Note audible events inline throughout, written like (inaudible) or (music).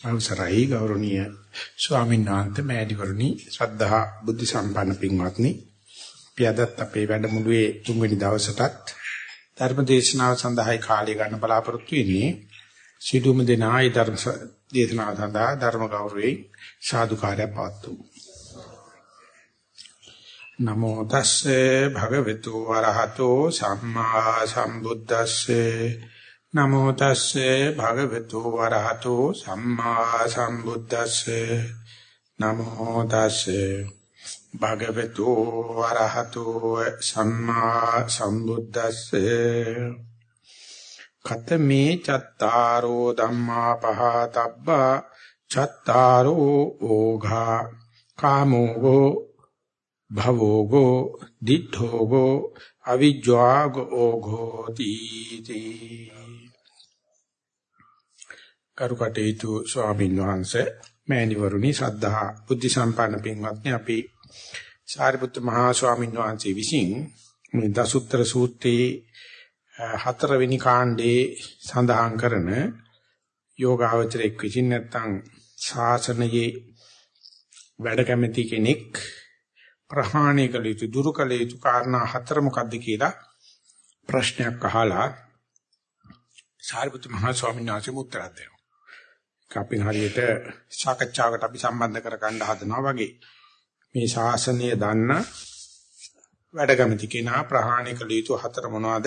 අවසරයි ගෞරවනීය ස්වාමීන් වහන්සේ මෑණිවරණි ශ්‍රද්ධා බුද්ධ සම්පන්න පින්වත්නි. අපි අදත් අපේ වැඩමුළුවේ තුන්වෙනි දවසටත් ධර්ම දේශනාව සඳහායි කාලය ගන්න බලාපොරොත්තු වෙන්නේ. සිටුම දෙනායි ධර්ම දේශනාව සඳහා ධර්ම ගෞරවයෙන් සාදුකාරය පවතුමු නමෝ තස්සේ භගවතු වරහතෝ සම්මා සම්බුද්දස්සේ නමෝ තස්සේ භගවතු වරහතෝ සම්මා සම්බුද්දස්සේ. නමෝ තස්සේ භගවතු වරහතෝ සම්මා සම්බුද්දස්සේ. කතමේ චත්තාරෝ ධම්මා පහතබ්බා චත්තාරෝ ඕඝා. කාමෝගෝ භවෝගෝ දිඨෝගෝ අවිජ්ජාගෝ ඕඝෝ තීති කරුකටේතු ස්වාමීන් වහන්සේ මෑණිවරුනි ශ්‍රද්ධා බුද්ධ සම්පන්න පින්වත්නි අපි සාරිපුත්ත මහා ස්වාමීන් වහන්සේ විසින් මේ දසුත්තර සූත්‍රයේ හතරවෙනි කාණ්ඩේ සඳහන් කරන යෝගාවචරයක් විසින් නැත්තම් ශාසනයේ වැඩ කැමති කෙනෙක් ප්‍රහාණය කළ යුතු දුරු කළ යුතු කාරණා හතර මොකක්ද කියලා ප්‍රශ්නයක් අහලා සාරිපුත්‍ර මහා ස්වාමීන් වහන්සේ උත්තර දෙනවා. අපි හරියට සාකච්ඡාවකට අපි සම්බන්ධ කරගන්න හදනවා වගේ මේ ශාසනය දන්න වැඩගමති කෙනා ප්‍රහාණය කළ යුතු හතර මොනවද?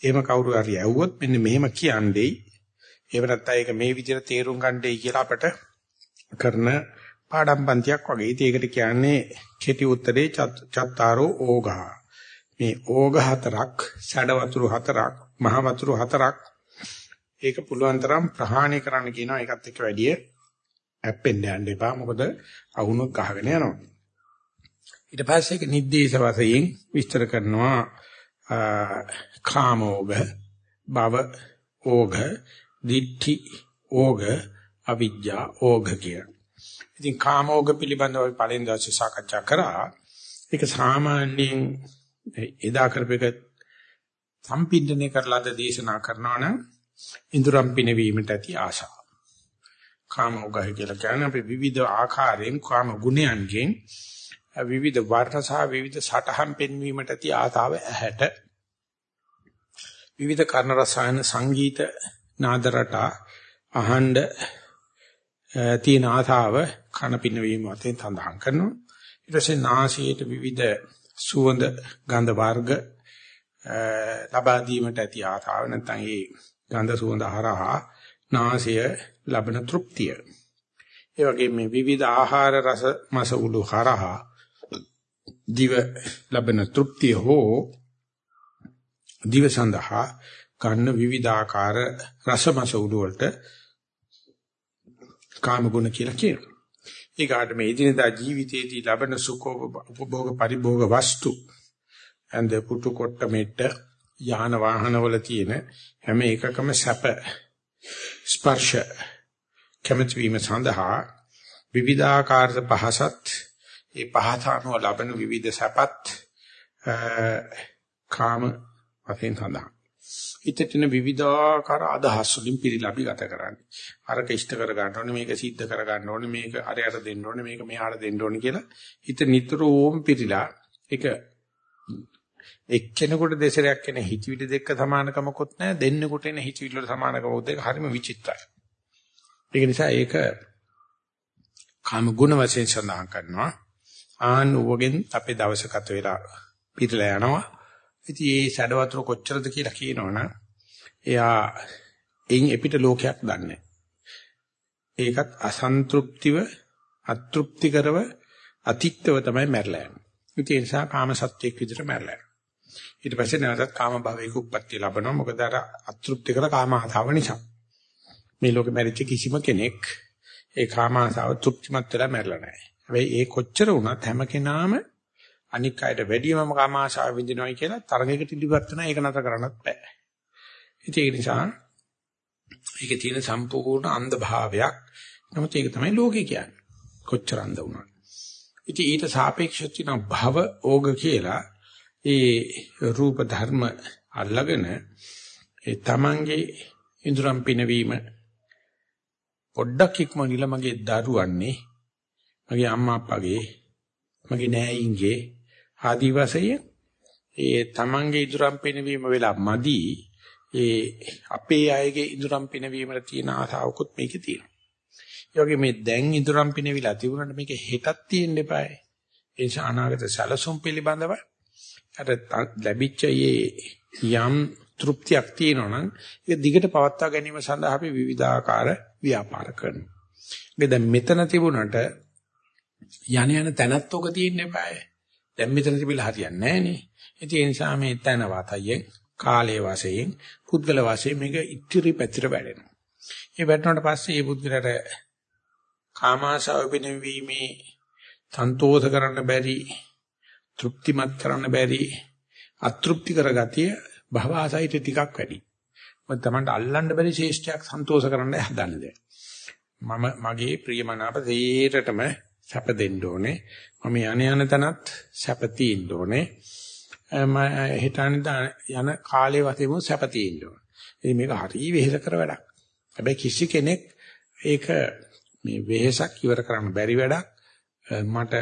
එහෙම කවුරු හරි ඇහුවොත් මෙන්න මෙහෙම කියන්නේ. එහෙම නැත්නම් ඒක මේ විදිහට තේරුම් ගන්නයි කියලා අපට කරන පාඩම් පන්තියක් වගේ. ඉතින් ඒකට කියන්නේ කෙටි උත්තරේ චත්තාරෝ ඕඝා. මේ ඕඝ හතරක්, සැඩ වතුරු හතරක්, මහ වතුරු හතරක් ඒක පුළුවන් තරම් ප්‍රහාණය කරන්න කියනවා ඒකත් එක්ක වැඩිය ඇප්පෙන්න යන්න එපා මොකද අහුනොත් ගහගෙන යනවා ඊට පස්සේ ඒක නිද්දේශ වශයෙන් විස්තර කරනවා කාමෝග භව ඕග දිට්ඨි ඕග අවිජ්ජා ඕග කිය. ඉතින් කාමෝග පිළිබඳව අපි පළවෙනි දවසේ සාකච්ඡා කරා. ඒක සාමාන්‍යයෙන් එදා කරපෙක සම්පින්දනය කරලාද දේශනා කරනවා නම් ඉඳුරම් පිනවීමට ඇති ආශාව. කාම උගහ කියලා කියන්නේ අපි විවිධ ආකාරයෙන් කාම ගුණයන්ගෙන් විවිධ වර්ණ සහ විවිධ සටහන් පෙන්වීමට ඇති ආතාව ඇහැට විවිධ කර්ණ රසායන සංගීත නාද රට අහඬ තියෙන ආතාව කන පිනවීම වතෙන් සඳහන් කරනවා ඊට පස්සේ නාසයට විවිධ සුවඳ ගන්ධ වර්ග ලබා දීමට ඇති ආතාව නැත්නම් ඒ ගන්ධ සුවඳ හරහා නාසය ලබන තෘප්තිය. ඒ වගේම මේ විවිධ ආහාර රස මස උළු හරහා දිව ලබන තෘප්තිය හෝ දිව සඳහා ගන්න විවිධාකාර රස මස උළු වලට කාම ගුණ කියලා කියනවා. ඊගාට මේ ඉදිනදා ජීවිතයේදී ලබන සුඛ උපභෝග පරිභෝග වස්තු and පුතු කොට මෙට්ට යාන වාහනවල තියෙන හැම එකකම සැප ස්පර්ශ කැමැති වීම සඳහා විවිධාකාර පහසත් ඒ පහත අනුව ලබන විවිධ සැපත් කාම වශයෙන් සඳහන්. ඊටතන විවිධාකාර අදහස් වලින් පිළිලා අපි ගත කරන්නේ. අරක ඉෂ්ට කර ගන්න ඕනේ මේක සිද්ධ කර ගන්න ඕනේ මේක අරයට දෙන්න ඕනේ මේක මෙහාට දෙන්න ඕනේ කියලා හිත නිතරම පිළිලා ඒක එක්කෙනෙකුට දෙසරයක් එන හිතවිලි දෙක සමානකමකුත් නැහැ දෙන්නෙකුට එන හිතවිලි වල සමානකමකුත් දෙක හරිම විචිත්‍රයි. ඒක නිසා ඒක කාම ගුණ වශයෙන් සඳහන් කරනවා. ආන් උවගෙන් අපේ දවස ගත වෙලා පිටලා යනවා. ඉතින් මේ සැඩ වතුර කොච්චරද කියලා කියනවනම් එයා එයින් එපිට ලෝකයක් දන්නේ ඒකත් අසන්තෘප්තිව අතෘප්තිකරව අතික්තව තමයි මැරලා යන්නේ. ඒ නිසා කාම සත්‍යයක් විදිහට මැරලා යනවා. ඊට පස්සේ නැවතත් කාම භවයක උප්පත්ති ලැබෙනවා. මොකද අර අතෘප්ති කර කාම ආතාව නිසා. මේ ලෝකෙ මැරිච්ච කිසිම කෙනෙක් ඒ කාම ආසාව තෘප්තිමත් වෙලා මැරලා නැහැ. හැබැයි ඒ කොච්චර වුණත් හැම කෙනාම අනික් අයට වැඩියම කාම ආශාව විඳිනවයි කියලා තරගයකට ඉදිරියට වෙන ඒක නතර කරන්නත් බෑ. ඉතින් ඒ නිසා ඒකේ තියෙන සම්පූර්ණ අන්ධ භාවයක්. නමුත් ඒක තමයි ලෝකේ කියන්නේ. කොච්චර අන්ධ වුණත්. ඉතින් ඊට සාපේක්ෂව තියෙන භව ඕග කියලා ඒ රූප ධර්ම අල්ලගෙන ඒ තමන්ගේ ඉඳුරම් පිනවීම පොඩ්ඩක් ඉක්මනිලා මගේ දරුවන්නේ මගේ අම්මා අප්පගේ මගේ නෑයින්ගේ ආදි වශයෙන් ඒ තමන්ගේ ඉදurang පිනවීම වෙලා මදි ඒ අපේ අයගේ ඉදurang පිනවීමට තියෙන ආසාවකුත් මේකේ තියෙනවා. ඒ වගේ මේ දැන් ඉදurang පිනවිලා තිබුණාට මේක හෙටක් තියෙන්න එපායි. ඒ නිසා අනාගත සැලසුම් පිළිබඳව අර ලැබිච්ච යම් තෘප්තියක් තියෙනවා නම් ඒක දිගට පවත්වා ගැනීම සඳහා අපි විවිධාකාර ව්‍යාපාර කරනවා. ඒක දැන් මෙතන තිබුණට යන යන තැනත් ඔක තියෙන්න eBay. දැන් මෙතන තිබිලා හරියන්නේ නැහනේ. ඒ නිසා මේ තැන වාතයෙන් කාලයේ වශයෙන් පුද්ගල වශයෙන් මේක ඉතිරි පැතිර වැඩෙනවා. ඒ වැඩනට පස්සේ මේ පුද්ගලයාට කාමාශාව පිනවීමේ සන්තෝෂ කරන්න බැරි තෘප්තිමත් කරන්න බැරි අතෘප්ති කරගතිය භවආසයිත ටිකක් වැඩි. මොකද Tamanට අල්ලන්න බැරි ශේෂ්ඨයක් සන්තෝෂ කරන්න හදන්නේ. මම මගේ ප්‍රියමනාප තේරටම සැප දෙන්න ඕනේ. මම යන යන තනත් සැප තියෙන්න ඕනේ. මම හිතන යන කාලේ වශයෙන්ම සැප තියෙන්න ඕනේ. ඉතින් මේක හරිය වෙහෙස කර වැඩක්. හැබැයි කිසි කෙනෙක් ඒක මේ වෙහෙසක් ඉවර කරන්න බැරි වැඩක් මට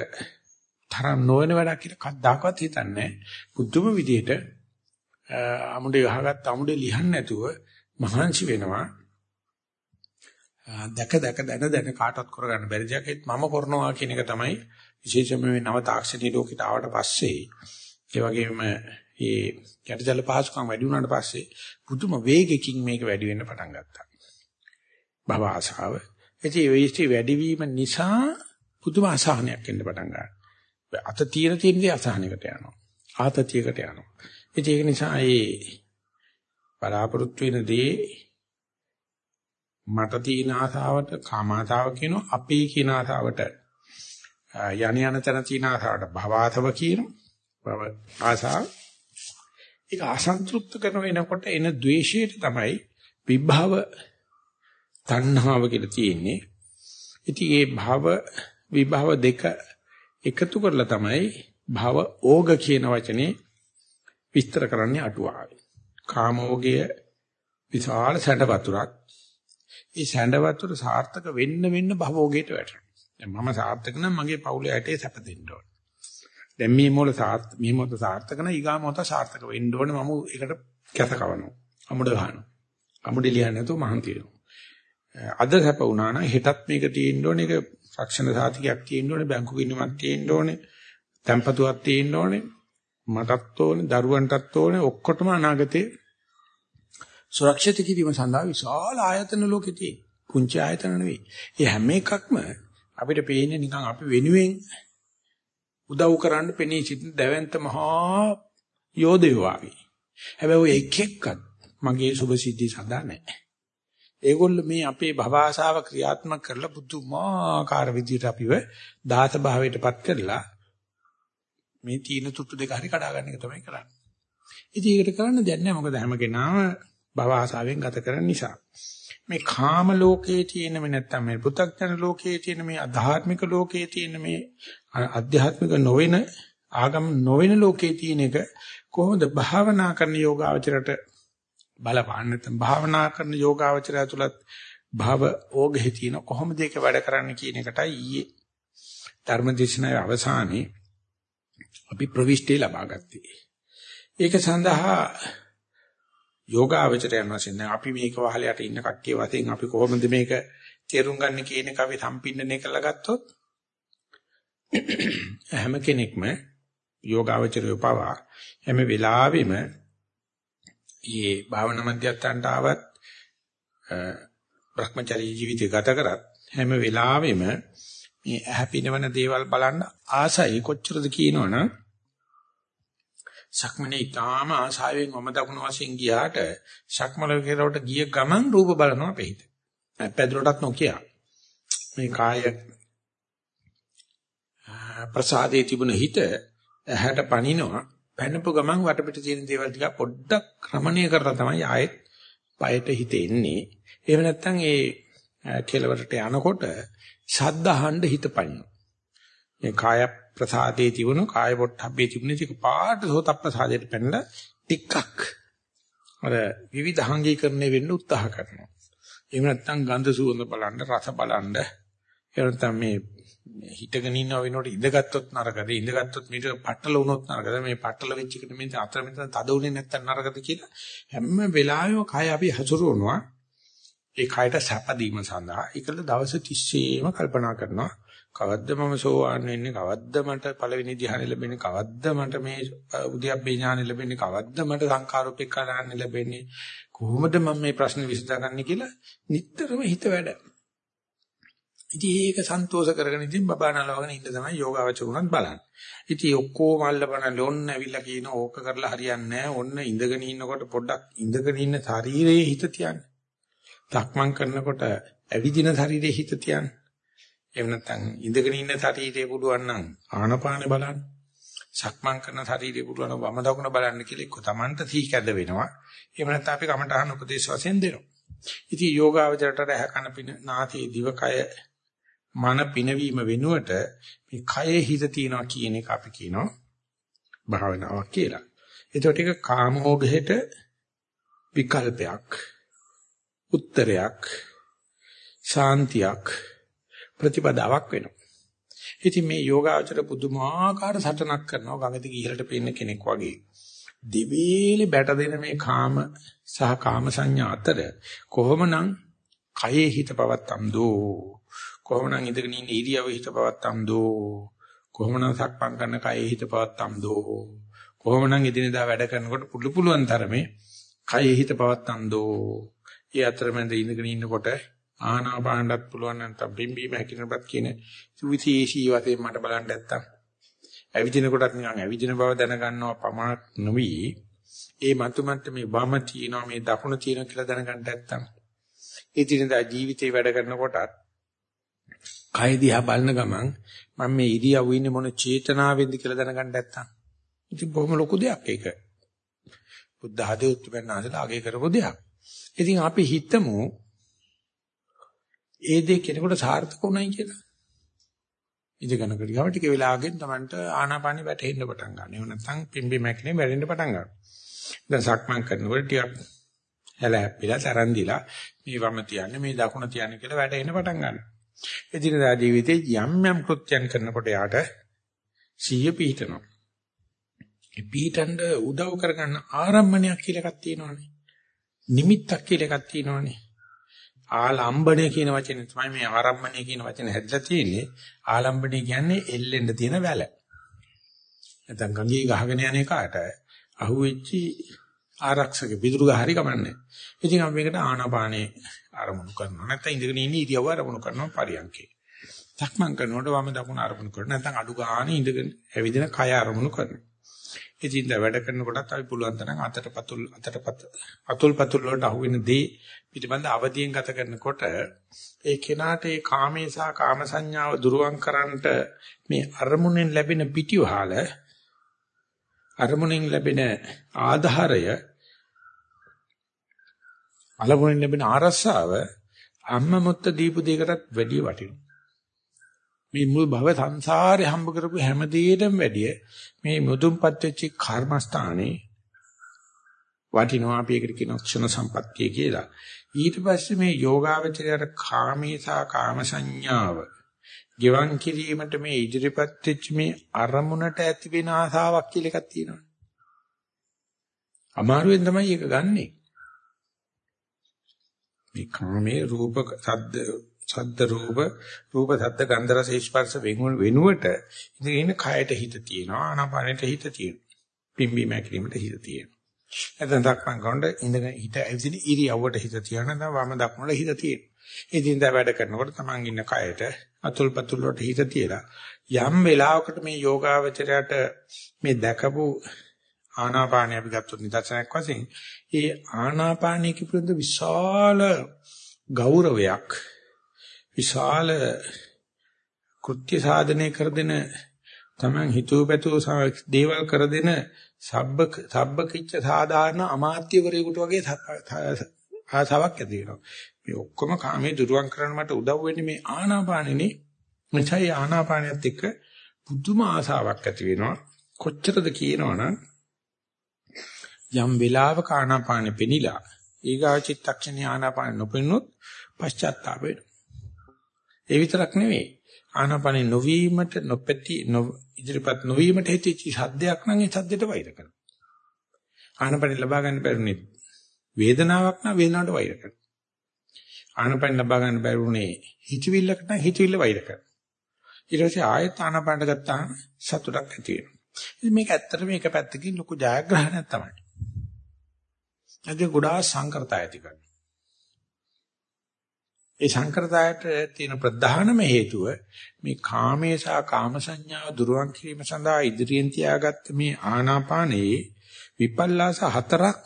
තරම් නොවන වැඩක් කියලා කද්දාකවත් හිතන්නේ බුදුම විදියට අමුඩේ ගහගත්ත අමුඩේ ලියන්න නැතුව මහන්සි වෙනවා දැක දැක දැන දැන කාටවත් කරගන්න බැරි දෙයක් මම කරනවා කියන එක තමයි විශේෂයෙන්ම මේ නව තාක්ෂණික ලෝකෙට ආවට පස්සේ ඒ වගේම මේ යටිදල පහසුකම් වැඩි වුණාට පස්සේ පුදුම වේගකින් මේක වැඩි වෙන්න පටන් ගත්තා. භව ආශාව. ඉතින් ඒ වේස්ටි වැඩිවීම නිසා පුදුම අසහනයක් එන්න පටන් ගන්නවා. අත තියෙන තියෙන දේ අසහනයකට යනවා. ආතතියකට යනවා. ඉතින් ඒක නිසා ඒ බලාපොරොත්තු වෙන දේ මට තියෙන ආසාවට කාමාසාව කියනවා අපේ කියන ආසාවට යණ යන තැන තියෙන ආසාවට භවාසව කියනවා භව ආසාව ඒක අසන්තෘප්ත කරන වෙනකොට එන द्वේෂයට තමයි විභව තණ්හාව කියලා තියෙන්නේ ඉතින් මේ භව විභව දෙක එකතු කරලා තමයි භව ඕග කියන වචනේ විස්තර කරන්නේ අටුවාවේ කාමෝගය විශාල සැඩ වතුරක් ඒ සැඬ වතුර සාර්ථක වෙන්න වෙන්න භවෝගයට වැටෙනවා. දැන් මම සාර්ථක නම් මගේ පවුලේ ඇටේ සැප දෙන්න ඕන. දැන් මේ මොළ සාර්ථක මේ මොත සාර්ථක නම් ඊගා මොත සාර්ථක වෙන්න ඕනේ මම ඒකට කැත කවනවා. අමුඩ ගන්නවා. අමුඩ ලියන්නේ නැතුව මහන්ති වෙනවා. අද සැප වුණා නම් හෙටත් මේක තියෙන්න ඕනේ. ඒක රක්ෂණ සාතිකයක් තියෙන්න ඕනේ. බැංකු ගිණුමක් තියෙන්න ඕනේ. තැම්පතුවක් තියෙන්න ඕනේ. මටත් ඕනේ, දරුවන්ටත් ඕනේ. ඔක්කොටම අනාගතේ සුරක්ෂිත කිරීම සඳහා විශාල ආයතන ලෝකෙ තියෙන. පුංචි ආයතන නෙවෙයි. ඒ හැම එකක්ම අපිට පේන්නේ නිකන් අපි වෙනුවෙන් උදව් කරන්න පෙනී සිටින දැවැන්ත මහා යෝධයෝ වගේ. හැබැයි ඔය එක එක්කත් මගේ සුභ සිද්ධි සදා නැහැ. ඒගොල්ල මේ අපේ භවආශාව ක්‍රියාත්මක කරලා පුදුමාකාර විදිහට අපිව දාස භාවයටපත් කරලා මේ තීන තුට්ටු දෙක හරි කඩා ගන්න එක තමයි කරන්නේ. ඉතින් ඒකට කරන්න දෙයක් නැහැ මොකද හැම කෙනාම භව ආසාවෙන් ගත කරන නිසා. මේ කාම ලෝකයේ තියෙන මේ නැත්තම් මේ පෘථග්ජන ලෝකයේ තියෙන මේ අධාර්මික ලෝකයේ තියෙන මේ අධ්‍යාත්මික නොවන ආගම නොවන ලෝකයේ තියෙන එක කොහොමද භාවනා කරන යෝගාවචරයට බලපාන්න නැත්නම් භාවනා කරන යෝගාවචරය තුලත් භව ඕගෙහි තියෙන කොහොමද ඒක වැඩ කරන්න කියන එකටයි ඊයේ ධර්මදේශනාවේ අවසානයේ අපි ප්‍රවිෂ්ටි ලබා ගත්තේ. ඒක සඳහා යෝගාවචරයන් වශයෙන් දැන් අපි මේක වහලයට ඉන්න කට්ටිය වශයෙන් අපි කොහොමද මේක තේරුම් ගන්න කියන එක අපි සම්පින්නණය කරලා ගත්තොත් (clears throat) හැම කෙනෙක්ම යෝගාවචරය පවා හැම වෙලාවෙම මේ භාවනා මධ්‍යස්ථානට ආවත් භ්‍රමචරී ජීවිතය ගත කරත් හැම වෙලාවෙම මේ හැපිනවන දේවල් බලන්න ආසයි කොච්චරද කියනවනම් සක්මනේ ඊටාම ආශාවෙන් මම දකුණු වශයෙන් ගියාට සක්මල කෙරවට ගිය ගමන් රූප බලනවා අපේ හිත. පැදුරටත් නොකිය. මේ කාය ප්‍රසාදේ තිබුණ හිත ඇහැට පනිනවා. පැනපු ගමන් වටපිට තියෙන දේවල් ටික පොඩ්ඩක් ක්‍රමණය කරලා තමයි ආයෙත් පයට හිත එන්නේ. එහෙම නැත්නම් ඒ කෙලවරට යනකොට ශබ්ද අහන්න හිත පනිනවා. මේ කාය ප්‍රසාදේ තිබුණු කාය පොට්ටබ්බේ තිබුණ ටික පාට සෝත ප්‍රසාදයට පැනලා ටිකක් අර විවිධාංගීකරණය වෙන්න උත්සාහ කරනවා. එහෙම නැත්නම් ගන්ධ සුවඳ බලන්න, රස බලන්න. ඒකට මේ හිටගෙන ඉන්නව වෙනකොට ඉඳගත්තුත් නරකද? ඉඳගත්තුත් මීට පටල වුණොත් නරකද? මේ පටල වෙච්ච එකට මේ අතර මෙතන තද උනේ නැත්තම් නරකද කියලා හැම වෙලාවෙම කය අපි හසුරවනවා. ඒ කයට සැපදීම සඳහා ඒකල දවස් 30ේම කල්පනා කරනවා. කවද්ද මම සෝවාන් වෙන්නේ? කවද්ද මට පළවෙනි ධ්‍යාන ලැබෙන්නේ? කවද්ද මට මේ උද්‍යප්පේ ඥාන ලැබෙන්නේ? කවද්ද මට සංකාරෝපේක්ෂා ඥාන ලැබෙන්නේ? කොහොමද මම මේ ප්‍රශ්නේ විසඳගන්නේ කියලා නිතරම හිත වැඩ. ඉතින් ඒක සන්තෝෂ කරගෙන ඉතින් බබා නලවගෙන ඉන්න තමයි යෝගාවචරුණත් බලන්නේ. ඉතින් ඔක්කොම අල්ලපන ලොන්න ඇවිල්ලා කියන ඕක කරලා හරියන්නේ නැහැ. ඔන්න ඉඳගෙන ඉන්නකොට පොඩ්ඩක් ඉඳගෙන ඉන්න ශරීරයේ හිත තියන්න. ලක්මන් කරනකොට ඇවිදින ශරීරයේ හිත තියන්න. එහෙම නැත්නම් ඉඳගෙන ඉන්න ශරීරයේ පුළුවන් නම් ආනපාන බලන්න. සක්මන් කරන ශරීරයේ පුළුවන් වම දකුණ බලන්න කියලා එක්ක Tamanට සීකැද වෙනවා. එහෙම නැත්නම් අපි කමටහන උපදේශ වශයෙන් දෙනවා. ඉතින් යෝගාවචරයට රහ කන පින නාසයේ දිවකය මන පිනවීම වෙනුවට මේ කයේ හිත තියනවා කියන එක අපි කියනවා භාවනාවක් කියලා. එතකොට ඒක කාමෝගහෙට විකල්පයක් උත්තරයක් ශාන්තියක් ප්‍රතිපදාවක් වෙනවා. ඉතින් මේ යෝගාචර පුදුමාකාර සටනක් කරනවා ගඟට ගිහලට පේන කෙනෙක් වගේ. දිවේලේ බැට දෙන මේ කාම සහ කාම සංඥා අතර කොහොමනම් කයේ හිත පවත්තම් දෝ කොහොමනම් ඉඳගෙන ඉන්න ඉරියව හිත පවත්තම් දෝ. කොහොමනම් සක්පම් කරන කයෙ හිත පවත්තම් දෝ. කොහොමනම් එදිනෙදා වැඩ කරනකොට පුළු පුළුවන් තරමේ කයෙ හිත පවත්තම් දෝ. ඒ අතරමැද ඉඳගෙන ඉන්නකොට ආනාපානවත් පුළුවන් නැත්නම් බිම්බීම හැකිනපත් කියන සුවිශේෂී වශයෙන් මට බලන්න නැත්තම් ඇවිදින කොටත් නිකන් ඇවිදින බව දැනගන්නවා පමණක් නොවි. ඒ මතුමත් මේ වම තියෙනවා මේ දකුණ තියෙනවා කියලා දැනගන්න නැත්තම් ඒ දිනදා ජීවිතේ වැඩ කරනකොටත් කය දිහා බලන ගමන් මම මේ ඉරියව් ඉන්නේ මොන චේතනාවෙන්ද කියලා දැනගන්න නැත්තම් ඉතින් බොහොම ලොකු දෙයක් ඒක. බුද්ධ ආදී උත්පන්නාසලා අගේ කරපු දෙයක්. ඉතින් අපි හිතමු ඒ දෙය කෙනෙකුට සාර්ථක වුණයි කියලා. ඉඳගෙන ගියාම ටික වෙලාවකින් Tamanට ආනාපානෙ වැටෙන්න පටන් ගන්නවා. එහෙම නැත්නම් පිම්බි මැක්නේ වැටෙන්න පටන් ගන්නවා. දැන් සක්මන් කරනකොට ටිකක් හැල හැප්පිලා තරන් දිලා මේ වම තියන්නේ මේ දකුණ තියන්නේ කියලා වැටෙන්න පටන් ගන්නවා. එදිනදා ජීවිතේ යම් යම් කෘත්‍යයන් කරනකොට යාට සිහිය පිහිටනවා. ඒ පිහිටන්න උදව් කරගන්න ආරම්භණයක් කියලා එකක් තියෙනවානේ. නිමිත්තක් කියලා එකක් තියෙනවානේ. ආලම්බණය කියන වචනේ තමයි මේ ආරම්භණය කියන වචනේ හැදලා තියෙන්නේ. ආලම්බණය කියන්නේ එල්ලෙන්න තියෙන වැල. නැත්නම් ගංගේ ගහගෙන යන එකට අහුවෙච්චි ආරක්ෂක පිටුරු ගහරි කමන්නේ. ඉතින් අපි මේකට ආනාපානේ ආරමුණු කරනවා. නැත්නම් ඉඳගෙන ඉන්න ඉරියව්ව ආරමුණු කරනවා පරියන්කේ. සක්මන් කරනකොට වම දකුණ ආරමුණු කරනවා. නැත්නම් අඩු ගානේ ඉඳගෙන ඇවිදින කය ආරමුණු කරනවා. ඉතින් දැන් වැඩ කරනකොටත් අපි පුළුවන් තරම් අතට පතුල් අතට පත අතුල් පතුල් වලට අහු වෙන දේ පිටිබඳ අවදියෙන් ගත කරනකොට ඒ කෙනාට ඒ කාමේ සහ කාම සංඥාව දුරුවන් කරන්නට මේ අරමුණෙන් ලැබෙන පිටිවහල අරමුණෙන් ලැබෙන ආධාරය අලමුණෙන් ලැබෙන ආරස්සාව අම්ම මුත්ත දීපු දෙයකටත් වැඩිය වටිනවා. මේ මුල් භව සංසාරේ හම්බ කරපු හැම දෙයකටම වැඩිය මේ මුදුන්පත් වෙච්ච කර්මස්ථානේ වටිනවා අපි ඒකට කියන ක්ෂණ සම්පත්තිය කියලා. ඊට පස්සේ මේ යෝගාවචරයට කාමීසා කාම සංඥාව ගෙවන් කිරීමට මේ ඉදිරිපත් වෙච්ච මේ අරමුණට ඇති වෙන ආසාවක් කියලා එකක් තියෙනවා. අමාරුවෙන් තමයි ඒක ගන්නෙ. මේ කාමයේ රූප සද්ද සද්ද රූප රූප සද්ද ගන්ධ රස ස්පර්ශ වෙනුවට ඉතින් කයට හිත තියෙනවා ආනාපානෙට හිත තියෙනවා. පිම්බි මැකිලිමට හිත තියෙනවා. නැත්නම් දක්මන් කරනකොට ඉඳගෙන හිත ඇවිදින ඉරියව්වට හිත තියෙනවා නැත්නම් වම දක්මනට හිත තියෙනවා. ඉතින් දැන් වැඩ කරනකොට තමන් ඉන්න කයට අතුල් පතුල් වලට හිත තියලා යම් වෙලාවකට මේ යෝගාවචරයට මේ දැකපු ආනාපානය අපි ගත්තොත් නිදර්ශනයක් වශයෙන් ඒ ආනාපානයේ පිළිබඳ විශාල ගෞරවයක් විශාල කෘත්‍ය සාධනය කර දෙන තමන් හිතුවපැතුව දේවල් කර දෙන සබ්බ සබ්බකිච්ච සාධාරණ අමාත්‍යවරයෙකුට වගේ ආසාවක් ඇති වෙනවා. මේ ඔක්කොම කාමයේ දුරුවන් කරන්න මට උදව් වෙන්නේ මේ ආනාපානෙනේ. මෙචයි ආනාපානියත් එක්ක පුදුම ආසාවක් ඇති වෙනවා. කොච්චරද කියනවනම් යම් වෙලාවක ආනාපානෙ පෙනිලා ඊගා චිත්තක්ෂණේ ආනාපාන නොපෙන්නොත් පශ්චාත්තාප වෙනවා. ඒ විතරක් නෙවෙයි. ආනාපානෙ නොවීමට නොපැති ඉදිරිපත් නොවීමට හේතුච්ච සද්දයක් නම් ඒ සද්දෙට වෛර කරනවා. ආනාපානෙ ලබා ගන්න බැරුනේ වේදනාවක් නම් වේදනාවට වෛර කරනවා. ආනාපානෙ ලබා ගන්න බැරුනේ හිතවිල්ලකට නම් හිතවිල්ල වෛර කරනවා. ඊට පස්සේ ආයෙත් ආනාපානට ගත්තාම සතුටක් ඇති වෙනවා. ඉතින් මේක ඇත්තටම එක පැත්තකින් ලොකු ජයග්‍රහණයක් තමයි. අද ගොඩාක් සංකරතය ඇති කරනවා. ඒ සංකරතයට තියෙන ප්‍රධානම හේතුව මේ කාමේ සහ කාම සංඥාව දුරවන් කිරීම සඳහා ඉදිරියෙන් තියාගත්ත මේ ආනාපානයේ විපල්ලාස හතරක්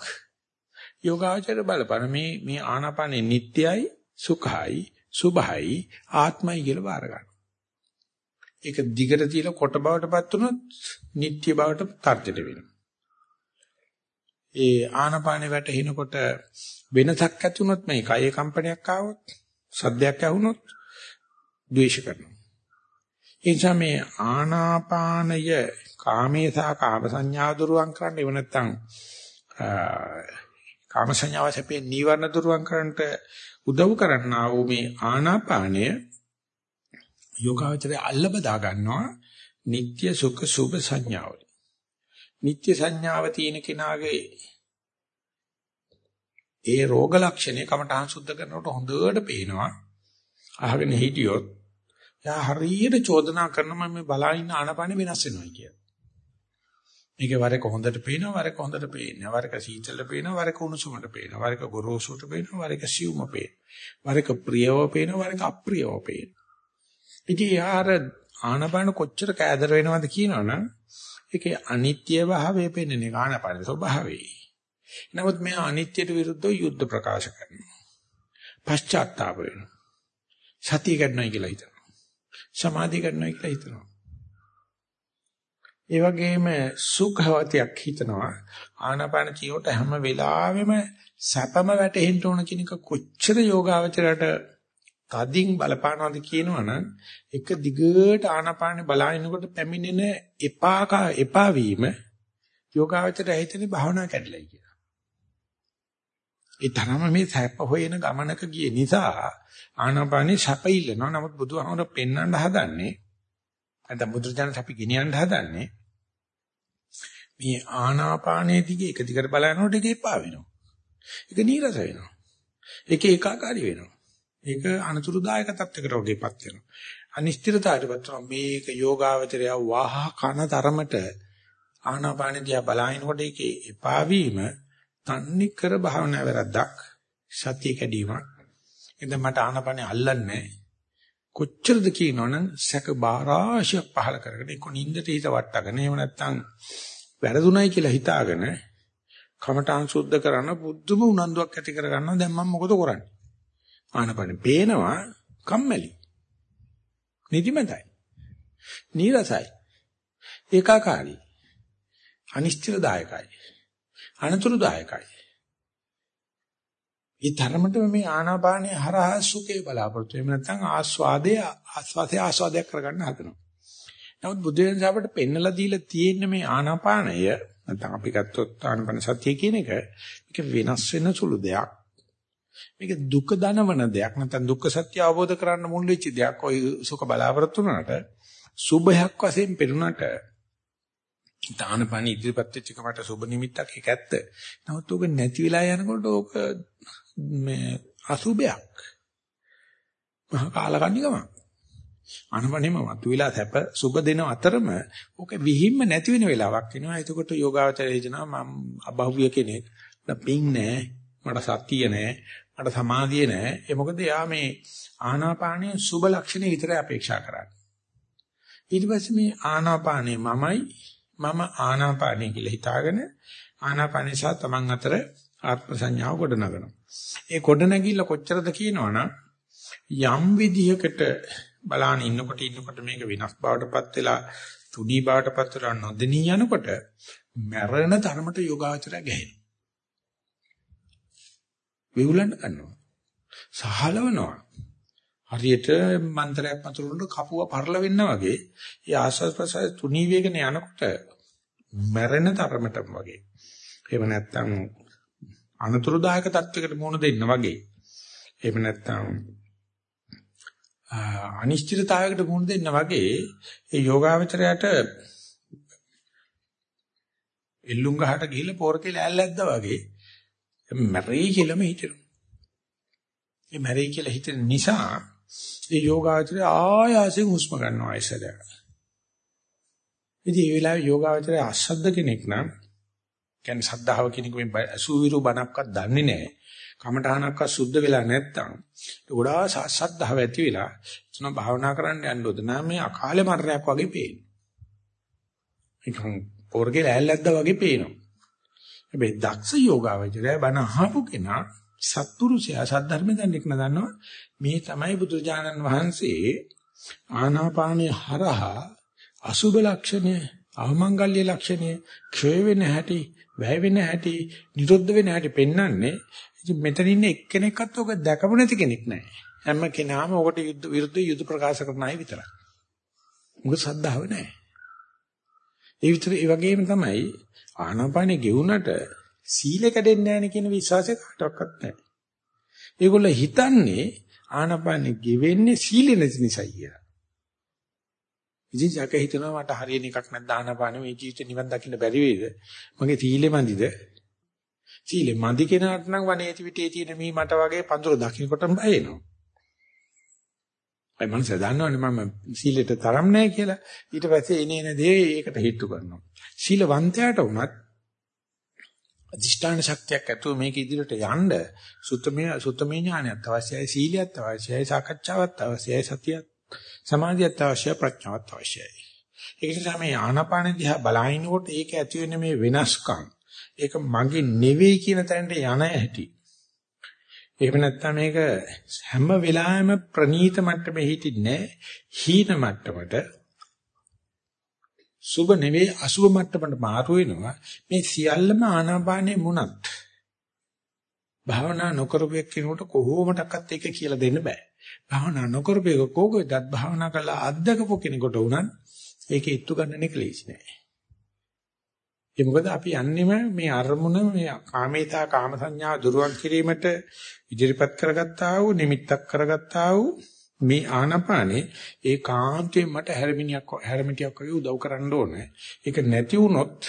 යෝගාචර බලපන මේ මේ ආනාපානේ නිට්ටයයි සුඛයි සුභයි ආත්මයි කියලා බාර ගන්න. ඒක දිගට තියලා කොට බවටපත් උනොත් නිට්ටය බවට තර්ජිත වෙනවා. ඒ ආනාපානේ වැටෙනකොට වෙනසක් ඇති වුණොත් මේ කයේ කම්පනයක් ආවොත් සද්දයක් ඇහුනොත් ද්වේෂ කරනවා. ඒ නිසා මේ ආනාපානය කාමේසා කාම සංඥා දුරුවන් කරන්න එව නැත්තම් කාම සංඥාව සැපේ නීවරණ දුරුවන් කරන්නට උදව් කරන්නා වූ මේ ආනාපානය යෝගාවචරය අල්ල බදා ගන්නවා නিত্য සුඛ සුභ සංඥාවල. නিত্য සංඥාව තියෙන කෙනාගේ ඒ රෝග ලක්ෂණේ කමඨහං සුද්ධ කරනකොට හොඳට පේනවා. අහගෙන හිටියොත් යා හරියට චෝදනා කරනවා මේ බලාගෙන ආනපාන වෙනස් වෙනවා කියලා. මේකේ වරක හොඳට පේනවා වරක හොඳට පේන්නේ. වරක සීතල පේනවා වරක උණුසුමට පේනවා. වරක ගොරෝසුට පේනවා වරක සියුම පේනවා. වරක ප්‍රියව පේනවා වරක අප්‍රියව පේනවා. ඉතින් යාර ආනපාන කොච්චර කෑදර වෙනවද කියනවනම් ඒකේ අනිත්‍ය භාවය පෙන්වන්නේ ආනපාන ස්වභාවයයි. නමුත් මෙයා අනිත්‍යයට විරුද්ධව යුද්ධ ප්‍රකාශ කරනවා. පශ්චාත්තාප වෙනවා. සතිය ගන්නයි කියලා හිතනවා. සමාධි ගන්නයි කියලා හිතනවා. ඒ වගේම සුඛවතියක් හිතනවා. ආනාපාන චියෝට හැම වෙලාවෙම සැපම වැටෙන්න ඕන කියන එක කොච්චර යෝගාවචරයට තදින් බලපානවද කියනවනම් එක දිගට ආනාපානේ බලාගෙනකොට පැමිණෙන එපා එපා වීම යෝගාවචරය හිතන්නේ භාවනා කැඩලයි කියලා. ඒ තරම මේ සැප හොයන ගමනක ගිය නිසා ආනාපානේ සැප ඉල්ලනවා. නමුත් බුදුහාමර පෙන්වන්න හදන්නේ නැත්නම් බුදුරජාණන් අපි ගෙනියන්න හදන්නේ මේ ආනාපානයේ දිගේ එක දිගට බලනකොට ඒක එපා වෙනවා. ඒක නීරස වෙනවා. ඒක ඒකාකාරී වෙනවා. ඒක අනතුරුදායක තත්යකට වගේපත් වෙනවා. අනිශ්චිතතාවයටපත් වෙනවා. මේක යෝගාවචරය වාහ කන තරමට ආනාපාන දිහා බලනකොට ඒකේ එපා වීම තන්නේ කර භාවනා වැරද්දක් සතිය කැඩීමක් එඳ මට ආනපනේ අල්ලන්නේ කොච්චරද කියනවනම් සැක බාරාශියක් පහල කරගෙන එක්ක නින්දට හිත වට්ටගෙන එහෙම නැත්නම් වැරදුණයි කියලා හිතාගෙන කමඨාන් සුද්ධ කරන බුද්ධම උනන්දුවක් ඇති කරගන්නවා දැන් මම මොකද කරන්නේ ආනපනේ පේනවා කම්මැලි නිදිමතයි නීරසයි ඒකාකාරී අනිශ්චිතදායකයි අනතුරුදායකයි. ඒ තරමටම මේ ආනාපානයේ හරහා සුඛේ බලාපොරොත්තු වෙන නැත්නම් ආස්වාදයේ ආස්වාදයේ ආස්වාදයක් කරගන්න හදනවා. නමුත් බුදුරජාණන් අපට පෙන්නලා දීලා තියෙන මේ ආනාපානය නැත්නම් අපි ගත්තොත් ආනාපාන සතිය කියන එක මේක වෙනස් වෙන සුළු දෙයක්. මේක දුක දනවන දෙයක් නැත්නම් දුක්ඛ සත්‍ය අවබෝධ කරන්න මුල් වෙච්ච දෙයක්. ඔය සුඛ බලාපොරොත්තු වුණාට සුභයක් වශයෙන් පෙරුණාට දානපණ ඉදිරිපත් වෙච්ච කමට සුබ නිමිත්තක් ඒක ඇත්ත. නමුත් ඕක නැති වෙලා යනකොට ඕක මේ අසුබයක්. මහා කාලකන්නිකම. අනවනෙම මතුවලා සැප සුබ දෙන අතරම ඕක විහිම්ම නැති වෙන වෙලාවක් එනවා. එතකොට යෝගාවචරය හිතනවා මම අබහුවිය කෙනෙක්. මට පිං නැහැ. මට සතිය නැහැ. මට සමාධිය නැහැ. ඒ මොකද යා මේ ආනාපානයේ සුබ ලක්ෂණ විතරයි අපේක්ෂා කරන්නේ. ඊට පස්සේ මේ ආනාපානේ මමයි මම ආනාපානයි කියලා හිතාගෙන ආනාපානයි සහ තමන් අතර ආත්ම සංඥාව ගොඩනගනවා. ඒ ගොඩනැගිල්ල කොච්චරද කියනවනම් යම් විදිහකට බලාන ඉන්නකොට ඉන්නකොට මේක වෙනස් බවටපත් වෙලා තුනී බවටපත් වෙලා නොදෙනී යනකොට මරණ ධර්මයට යෝගාචරය ගැහෙනවා. විහුලන්න ගන්නවා. සහලවනවා. හරියට මන්ත්‍රයක් මතුරුනොත් කපුව පරල වෙන්න වගේ ඒ ආස්වාද ප්‍රසාර තුනී වේගන යනකොට මැරෙන තරමටම වගේ. එහෙම නැත්නම් අනතුරුදායක තත්වයකට මුහුණ දෙන්න වගේ. එහෙම නැත්නම් අනිශ්චිතතාවයකට මුහුණ දෙන්න වගේ ඒ යෝගාවචරයට එල්ලුම් ගහට ගිහිල්ලා පෝරකේ ලෑල්ලැද්දා වගේ මැරෙයි කියලාම හිතෙනවා. ඒ මැරෙයි කියලා හිතෙන නිසා ඒ යෝගාවචරය ආයාසයෙන් හුස්ම ගන්නවා ඇසද. ඉතින් මේ වෙලාවේ යෝගාවචරය අසද්ද කෙනෙක් නම් කියන්නේ සද්ධාව කෙනෙක් මේ අසුවිරු බණක්වත් දන්නේ නැහැ. කමඨහනක්වත් සුද්ධ වෙලා නැත්තම් ගොඩාක් සද්ධාව ඇති වෙලා එතන භාවනා කරන්න යන්න උද නම් මේ අකාලේ මරණයක් වගේ පේනවා. නිකන් පොර්ගේ ලෑල්ලක්ද වගේ පේනවා. හැබැයි දක්ෂ යෝගාවචරය බණ අහපු කෙනා සත්පුරුෂයා සද්ධර්ම දන්නෙක් නදන්නවා මේ තමයි බුදුජානන් වහන්සේ ආනාපානයේ හරහා අසුබ ලක්ෂණය අවමංගල්‍ය ලක්ෂණය ක්ෂය වෙන හැටි වැය වෙන හැටි නිරුද්ධ වෙන හැටි පෙන්වන්නේ. ඉතින් මෙතන ඉන්න එක්කෙනෙක්වත් ඔක දැකපු නැති කෙනෙක් නැහැ හැම කෙනාම ඔකට යුද්ධ විරුද්ධ යුද්ධ ප්‍රකාශ කරන අය විතරයි. මොකද සද්ධාව නැහැ ඒ විතර ඒ වගේම තමයි ආනාපානෙ ගෙවුනට සීල කැඩෙන්නේ නැහැ නේ කියන විශ්වාසය කාටවත් නැහැ. ඒගොල්ල හිතන්නේ ආනාපානෙ ගෙවෙන්නේ සීල නැති නිසායි කියලා. ඉතින් ජක හිතනවා මට හරියන එකක් නැද්ද ආනාපානෙ මේ ජීවිතේ නිවන් දකින්න බැරි වේද? මගේ සීලෙ මන්දිද? සීලෙ මන්දි කෙනාට නම් වනේති විටේ තියෙන මේ මට වගේ පඳුර දකින්නකොටම බය එනවා. අය මනස දන්නවනේ මම සීලෙට තරම් නැහැ කියලා. ඊට පස්සේ එනේන දේ ඒකට හේතු කරනවා. සීලවන්තයාට වුණත් අධිෂ්ඨාන ශක්තියක් ඇතුව මේක ඉදිරියට යන්න සුත්තමේ සුත්තමේ ඥානයත් අවශ්‍යයි සීලියත් අවශ්‍යයි සාකච්ඡාවත් අවශ්‍යයි සතියත් සමාධියත් අවශ්‍යයි ප්‍රඥාවත් අවශ්‍යයි. ඒක නිසා මේ ආනාපාන දිහා බලනකොට ඒක ඇති වෙන මේ වෙනස්කම් ඒක මගේ නෙවෙයි කියන තැනට යන හැටි එහෙම නැත්නම් මේක හැම වෙලාවෙම ප්‍රනීත මට්ටමේ හිටින්නේ හීන මට්ටමට. සුබ නෙවෙයි අසුබ මට්ටමට මාරු වෙනවා. මේ සියල්ලම ආනාපානේ මුණත්. භාවනා නොකරපු එක්කෙනෙකුට කොහොමඩක්වත් ඒක කියලා දෙන්න බෑ. භාවනා නොකරපු එක කෝකෙදත් භාවනා කළා අද්දකපු කෙනෙකුට උනත් ඒකේ ඉත්තු ගන්න එක ලේසි නෑ. ඒ මොකද අපි යන්නේම මේ අරමුණ මේ කාමේතා කාම සංඥා දුරුවන් කිරීමට ඉදිරිපත් කරගත්තා වූ නිමිත්තක් කරගත්තා වූ මේ ආනපානේ ඒකාන්තයෙන් මට හැරමිනියක් හැරමිටියක් වගේ උදව් කරන්න ඕනේ. ඒක නැති වුණොත්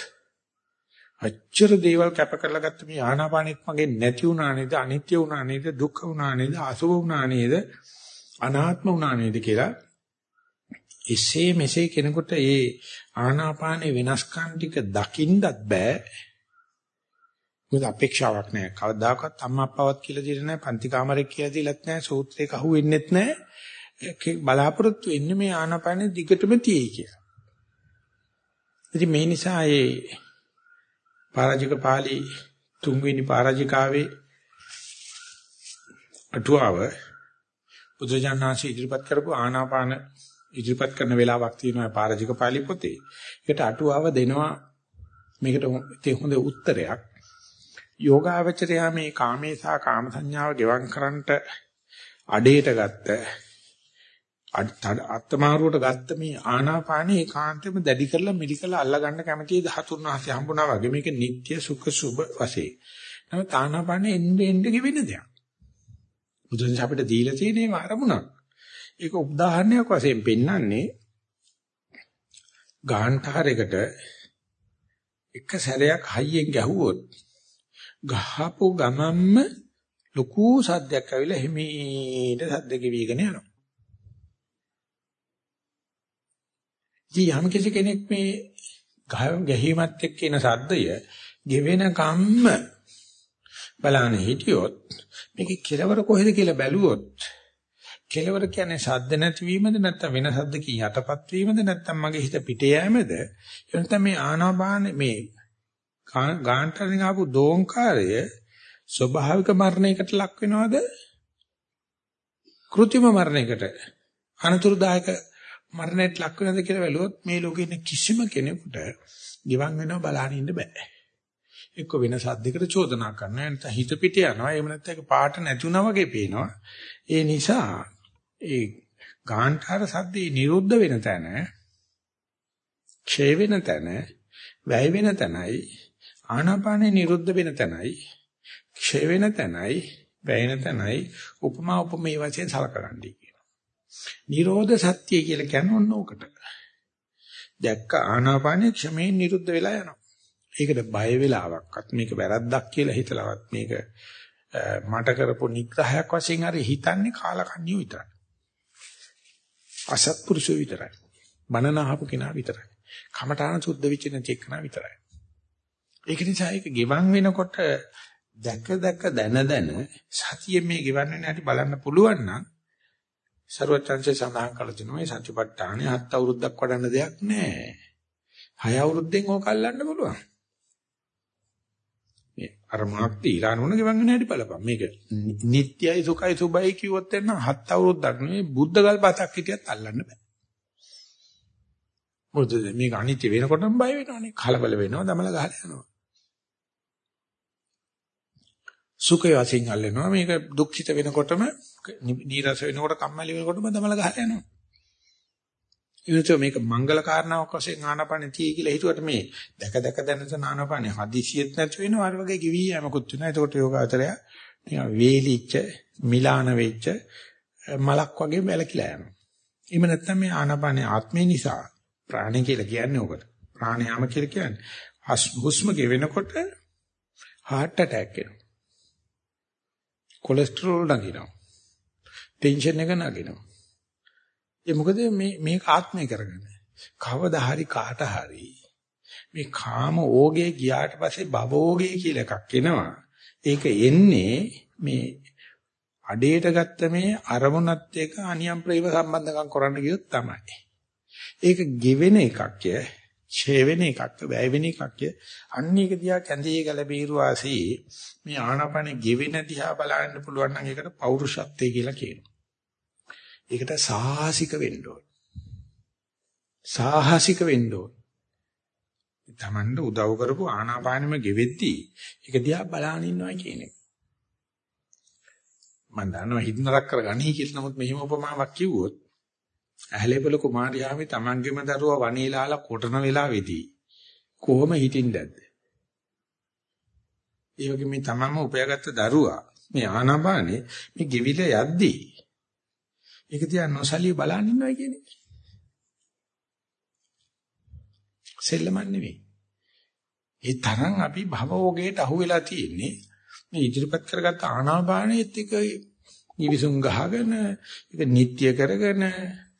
අච්චර දේවල් කැප කරලා ගත්ත මේ ආනාපානෙත් මගේ නැති වුණා නේද අනිත්‍ය වුණා නේද දුක්ඛ වුණා නේද අසුභ වුණා නේද අනාත්ම වුණා නේද කියලා එසේ මෙසේ කෙනෙකුට ඒ ආනාපානේ වෙනස්කම් ටික දකින්නත් බෑ. මොකද අපේක්ෂාවක් නැහැ. කවදාකවත් අම්මා අප්පාවත් කියලා දෙන්නේ නැහැ. පන්ති කාමරේ කියලා දෙලත් නැහැ. සූත්‍රයක අහුවෙන්නෙත් නැහැ. බලාපොරොත්තු වෙන්නේ මේ ආනාපානේ දිගටම තියෙයි කියලා. ඉතින් මේ නිසා ඒ පරාජික පාළි තුන්වෙනි පරාජිකාවේ අටුවාව බුදුජානනාංශ ඉදිරිපත් කරපු ආනාපාන ඉදිරිපත් කරන වෙලාවක් තියෙනවා පාරජික පාළි පොතේ. ඒකට අටුවාව දෙනවා මේකට හොඳ උත්තරයක්. යෝගාවචරයා මේ කාමේසා කාම සංඥාව ගෙවම් කරන්නට අඩේට ගත්ත අත්තමාරුවට ගත්ත මේ ආනාපානේ ඒකාන්තෙම දැඩි කරලා මිලි කරලා අල්ලා ගන්න කැමැති ධාතුන් වහන්සේ හම්බුණා වගේ මේක නিত্য සුඛ සුබ වශයෙන්. නමුත් ආනාපානේ එන්නේ එන්නේ ගෙවෙන දෙයක්. බුදුන් අපිට දීලා තියෙනේ අරමුණක්. ඒක උදාහරණයක් වශයෙන් පෙන්වන්නේ ගාන්ඨාරයකට එක සැරයක් හයියෙන් ගැහුවොත් ගහපු ගමම්ම ලොකු සද්දයක් ඇවිල්ලා හිමීට සද්ද ගෙවිගෙන යනවා. ඉතින් යම් කිසි කෙනෙක් මේ ගැහීමත් එක්ක එන සද්දය ගෙවෙන කම්ම බලන්න හිටියොත් මේකේ කෙලවර කොහෙද කියලා බැලුවොත් කෙලවර කියන්නේ ශබ්ද නැතිවීමද නැත්නම් වෙන ශබ්දකින් යටපත් වීමද නැත්නම් මගේ හිත පිට යෑමද? එහෙනම් මේ ආනාපාන මේ ගාන්ටරින් ආපු දෝංකාරය ස්වභාවික මරණයකට ලක් වෙනවද? કૃත්‍රිම මරණයකට අනතුරුදායක මරණයට ලක් වෙනවද කියලා බැලුවොත් මේ ලෝකේ ඉන්න කිසිම කෙනෙකුට ගිවන් වෙනව බලන්න ඉන්න බෑ. එක්ක වෙන සද්දයකට චෝදනා කරනවා නැත්නම් හිත පිට යනවා එහෙම නැත්නම් ඒක පාට නැතුණා වගේ පේනවා. ඒ නිසා ඒ ගාන්ඨාර සද්දේ නිරුද්ධ වෙන තැන ක්ෂය වෙන තැන වැය වෙන තැනයි ආනාපානේ නිරුද්ධ වෙන තැනයි ක්ෂය වෙන තැනයි, වැයෙන තැනයි උපමා උපමේ වශයෙන් සලකගන්නයි කියනවා. නිරෝධ සත්‍ය කියලා කියන්නේ ඔන්න ඕකට. දැක්ක ආනාපානය ක්ෂමයෙන් නිරුද්ධ වෙලා යනවා. ඒකට බය වෙලාවක්වත් මේක වැරද්දක් කියලා හිතලවත් මේක මට කරපු නිග්‍රහයක් වශයෙන් හරි හිතන්නේ කාලකන්ණිය විතරයි. අසත්පුරුෂෝ විතරයි. බණන අහපු කෙනා විතරයි. කමඨාන සුද්ධ වෙච්ච නැති කෙනා විතරයි. ඒක නිසා ඒක ගෙවන් වෙනකොට දැක දැක දන දන සතිය මේ ගෙවන් වෙන හැටි බලන්න පුළුවන් නම් ਸਰවචන්සේ සඳහන් කළ දෙනවා මේ සත්‍යපට්ඨානේ හත් අවුරුද්දක් වඩන්න දෙයක් නැහැ. හය අවුරුද්දෙන් ඕක අල්ලන්න පුළුවන්. මේ අරමුණක් තියලා නෝන ගෙවන් වෙන හැටි බලපන්. මේක නිට්ටයයි සුඛයි සුබයි කිව්වොත් එන්න හත් අවුරුද්දක් නෙවෙයි බුද්ධ ගල්පතක් හිටියත් අල්ලන්න බෑ. මොකද මේක අනිත්‍ය වෙනකොටම බය වෙනවනේ. කලබල වෙනවා, දමල ගහලා යනවා. සුඛය වශයෙන් අල්ලනවා. මේක දුක්ඛිත වෙනකොටම නීරස වෙනකොට කම්මැලි වෙනකොටම දමල ගහලා යනවා. එනිසා මේක මංගල කාරණාවක් වශයෙන් ආනාපානෙ තියේ කියලා හිතුවට මේ දැක දැක දැනන ආනාපානෙ හදිසියෙත් නැති වෙනවා අර වගේ කිවි යමකුත් වෙනවා. එතකොට යෝගාචරය නිකන් වේලිච්ච මිලාන වෙච්ච මලක් වගේ වැලකිලා යනවා. එහෙම නැත්නම් මේ ආනාපානෙ ආත්මේ නිසා ප්‍රාණය කියලා කියන්නේ ඔකට. ප්‍රාණයාම කියලා කියන්නේ හුස්ම ගෙවෙනකොට heart attack එනවා. කොලෙස්ටරෝල් නගිනවා. ටෙන්ෂන් එක නගිනවා. ඒ මොකද මේ මේක ආත්මය කරගන්න. කවදා හරි කාට හරි මේ කාම ඕගේ ගියාට පස්සේ භවෝගේ කියලා එකක් එනවා. ඒක එන්නේ මේ අඩේට ගත්ත මේ අරමුණත් එක්ක අනියම් ප්‍රේම සම්බන්ධකම් කරන්න ගියොත් තමයි. ඒක ගෙවෙන එකක්ය, ඡේ වෙන එකක්ය, වැය වෙන එකක්ය. අන්න ඒක දිහා කැඳේ ගල බීරු ආසී මේ ආනාපානෙ ගෙවෙන දිහා බලන්න පුළුවන් නම් ඒකට පෞරුෂත්වය කියලා කියනවා. ඒකට සාහසික වෙන්න ඕන. සාහසික වෙන්න ඕන. තමන්ට උදව් කරපු ආනාපානෙම ගෙවෙද්දී ඒක දිහා බලාගෙන ඉන්නවා කියන එක. මම දන්නවා හිතනක් කරගන්නේ කියලා නමුත් මෙහිම උපමාවක් කිව්වොත් ඇහැලේපල කුමාරියාමි තමන්ගේම දරුවා වනේලාලා කොටන වෙලාවේදී කොහොම හිටින්නද? ඒ වගේ මේ තමන්ම උපයාගත්ත දරුවා මේ ආනාපානේ මේ ගෙවිල යද්දී ඒක තියා නොසලිය බලන් ඉන්නවා කියන්නේ. සෙල්ලමක් නෙවෙයි. ඒ තරම් අපි භවෝගයට අහු වෙලා තියෙන්නේ මේ ඉදිරිපත් කරගත්ත ආනාපානෙත් එක නිවිසුම් ගහගෙන ඒක නිට්‍ය කරගෙන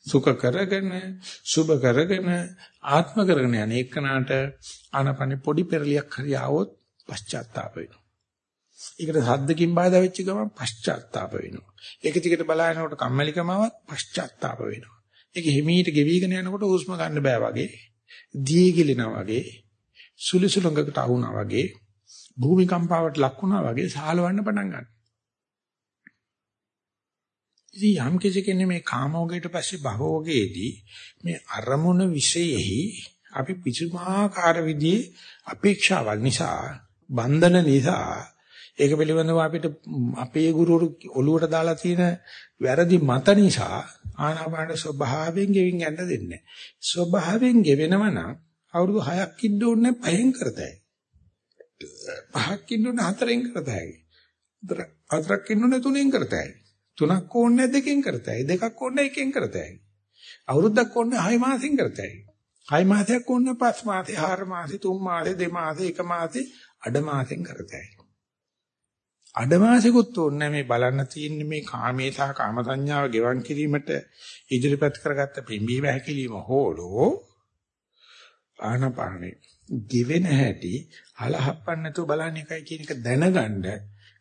සුඛ කරගෙන සුභ කරගෙන ආත්ම කරගෙන යන එකනට ආනපනේ පොඩි පෙරලියක් හරි ආවොත් පශ්චාත්තාප වෙනවා. ඒකට සද්දකින් බාධා වෙච්ච ගමන් පශ්චාත්තාප වෙනවා. ඒක ටිකට බලනකොට කම්මැලිකමවත් පශ්චාත්තාප වෙනවා. ඒක හිමීට ගෙවිගෙන යනකොට හුස්ම ගන්න බෑ වගේ, දී ගිලිනවා වගේ, සුලිසුලඟකට අහුණා වගේ, භූමිකම්පාවට ලක් වුණා වගේ සාලවන්න පටන් ගන්නවා. ඉතින් යම් කෙනෙක් මේ කාමෝගයට පස්සේ භවෝගයේදී මේ අරමුණ විශේෂෙහි අපි පිසුමාකාර විදිහේ අපේක්ෂාවල් නිසා බන්ධන නිසා ඒක පිළිබඳව අපිට අපේ ගුරුවරු ඔළුවට දාලා තියෙන වැරදි මත නිසා ආනාපාන ස්වභාවයෙන් ගෙවින් යන්න දෙන්නේ ස්වභාවයෙන් ගෙවෙනව නම් අවුරුදු 6ක් ඉන්න ඕනේ පහෙන් කරතයි. පහක් ඉන්න ඕනේ හතරෙන් කරතයි. හතරක් ඉන්න ඕනේ තුනෙන් කරතයි. තුනක් ඕනේ දෙකෙන් කරතයි. දෙකක් ඕනේ එකෙන් කරතයි. අවුරුද්දක් ඕනේ 6 මාසෙන් කරතයි. 6 මාසයක් ඕනේ 5 මාසේ 4 මාසේ 3 මාසේ 2 මාසේ 1 මාසේ අඩ මාසෙන් කරතයි. අඩ මාසෙකුත් ඕනේ මේ බලන්න තියෙන මේ කාමේ සහ කාම සංඥාව ගෙවන් කිරීමට ඉදිරිපත් කරගත්ත පිම්බීම හැකිලිම හෝලෝ ආනපානේ given හැටි හලහප්පන්න නැතුව බලන්න එකයි කියන එක දැනගන්න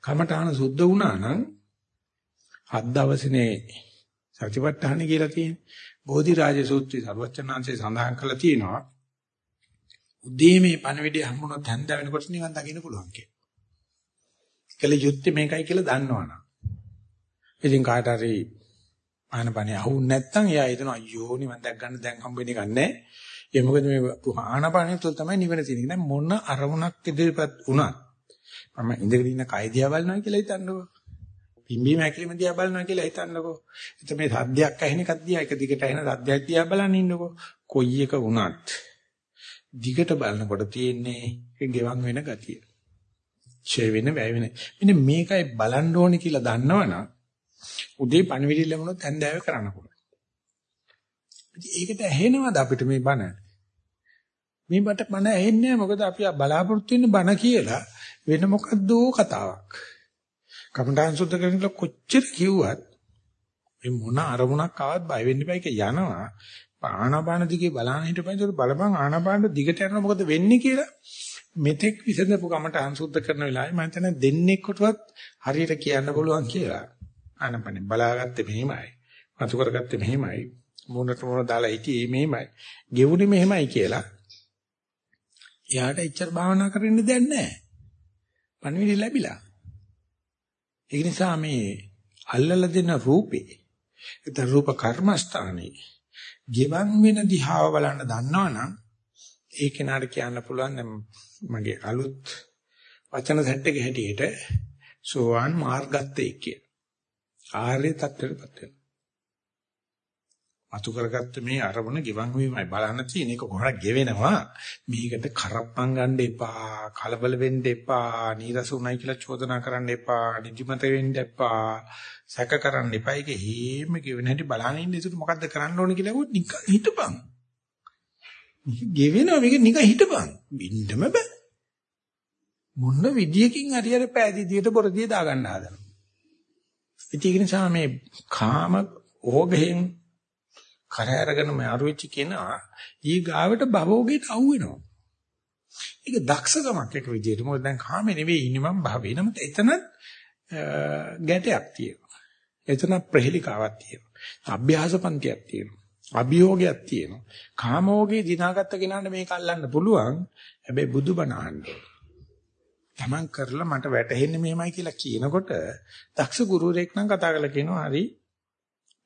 කමඨාන සුද්ධ වුණා නම් හත් දවසනේ සතිපට්ඨාන කියලා තියෙන්නේ. බෝධි රාජ සූත්‍රයේ සර්වචනාංශේ සඳහන් කරලා තියෙනවා. උදේ මේ පණවිඩය හම්බුනොත් හැන්ද වෙනකොට නිවන් දකින්න පුළුවන් කියලා. කළ යුත්තේ මේකයි කියලා දන්නවනම්. ඉතින් කාට හරි ආනපනිය අහුන්නේ නැත්නම් එයා හිතනවා අයියෝ නිවන් දැක් ගන්න දැන් හම්බෙන්න එක නැහැ. ඒ මොකද මේ ආනපනිය තුළ තමයි නිවන තියෙන්නේ. දැන් මොන අරමුණක් ඉදිරියපත් වුණත් මම ඉඳගෙන ඉන්න කය දිහා බලනවා කියලා හිතන්නකෝ. පිම්බීම හැකිලිම දිහා බලනවා කියලා හිතන්නකෝ. එතකොට මේ සද්දයක් ඇහෙන එකක් දිහා එක දිගට ඇහෙන සද්දයක් දිහා බලන්න ඉන්නකෝ. කොයි එක වුණත් දිගට බලනකොට තියෙන්නේ ඒ ගෙවන් වෙන ගතිය. ඡේ වෙන වැය වෙන. මෙන්න මේකයි බලන්න ඕනේ කියලා දන්නවනම් උදේ පණවිඩි ලැබුණොත් හැන්දෑවේ කරන්න පුළුවන්. ඒකට ඇහෙනවද අපිට මේ බණ? මේ බට බණ ඇහෙන්නේ මොකද අපි බලාපොරොත්තු වෙන බණ කියලා වෙන මොකද්දෝ කතාවක්. කමඨාන් සුද්ධ කරනකොට කොච්චර කිව්වත් මේ මොන අරමුණක් ආවත් බය වෙන්න එපා ඒක යනවා. ආනාපාන දිගේ බලන්න හිටපන් ඒක බලපන් ආනාපාන දිගට යනවා මොකද වෙන්නේ කියලා මෙතෙක් විසඳපු කමඨාන් සුද්ධ කරන වෙලාවේ මම හිතන්නේ දෙන්නේ කොටවත් හරියට කියන්න පුළුවන් කියලා. ආනාපානේ බලාගත්තේ මෙහෙමයි. මතු කරගත්තේ මෙහෙමයි. මොනට මොන දාලා හිටියේ මෙහෙමයි. ගෙවුනේ මෙහෙමයි කියලා. එයාට එච්චර භාවනා කරන්න දෙයක් නැහැ. පණිවිඩය ලැබිලා. ඒ නිසා මේ අල්ලලා දෙන රූපේ ඒත රූප කර්මස්ථානේ ගිවන් වෙන දිහාව බලන්න දන්නවනම් ඒ කෙනාට කියන්න පුළුවන් මගේ අලුත් වචන සෙට් එක හැටියට සෝවාන් මාර්ගත්තේ කිය. ආර්ය තත්ත්වයටපත් වෙනවා. අතු කරගත්ත මේ අරමුණ ගිවන් වීමයි බලන්න තියෙන එක කොහොමද ගෙවෙනවා මේකට කරප්පම් ගන්න එපා කලබල වෙන්න එපා නීරස උනායි කියලා චෝදනා කරන්න එපා නිදිමත වෙන්න එපා සැක කරන්න එපා ඒක හේම ගෙවෙන හැටි බලන්න ඉන්න ඒක මොකද්ද කරන්න ඕන කියලා කිව්වොත් නිකන් හිටපන් ගෙවෙනවා මේක නිකන් හිටපන් බින්දම බෑ මොන විදියකින් හරි අර පෑදීදියට බොරදිය දාගන්න හදනවා ඒක නිසා මේ කාම ඕගෙන් කර අරගෙන මාරු වෙච්ච කෙනා ඊ ගාවට භවෝගේට අහු වෙනවා. ඒක දක්ෂකමක් එක විදිහට. මොකද දැන් කාමේ නෙවෙයි ඉන්නේ මම භවේ. නමුත් එතන ගැටයක් තියෙනවා. එතන ප්‍රහෙලිකාවක් තියෙනවා. අභ්‍යාස පන්තියක් තියෙනවා. අභියෝගයක් තියෙනවා. කාමෝගේ දිනාගත්ත කෙනාට මේක අල්ලන්න පුළුවන්. හැබැයි බුදුබණ අහන්න තමන් කරලා මට වැටහෙන්නේ මෙහෙමයි කියලා කියනකොට දක්ෂ ගුරුවරයෙක් නම් කතා කරලා කියනවා හරි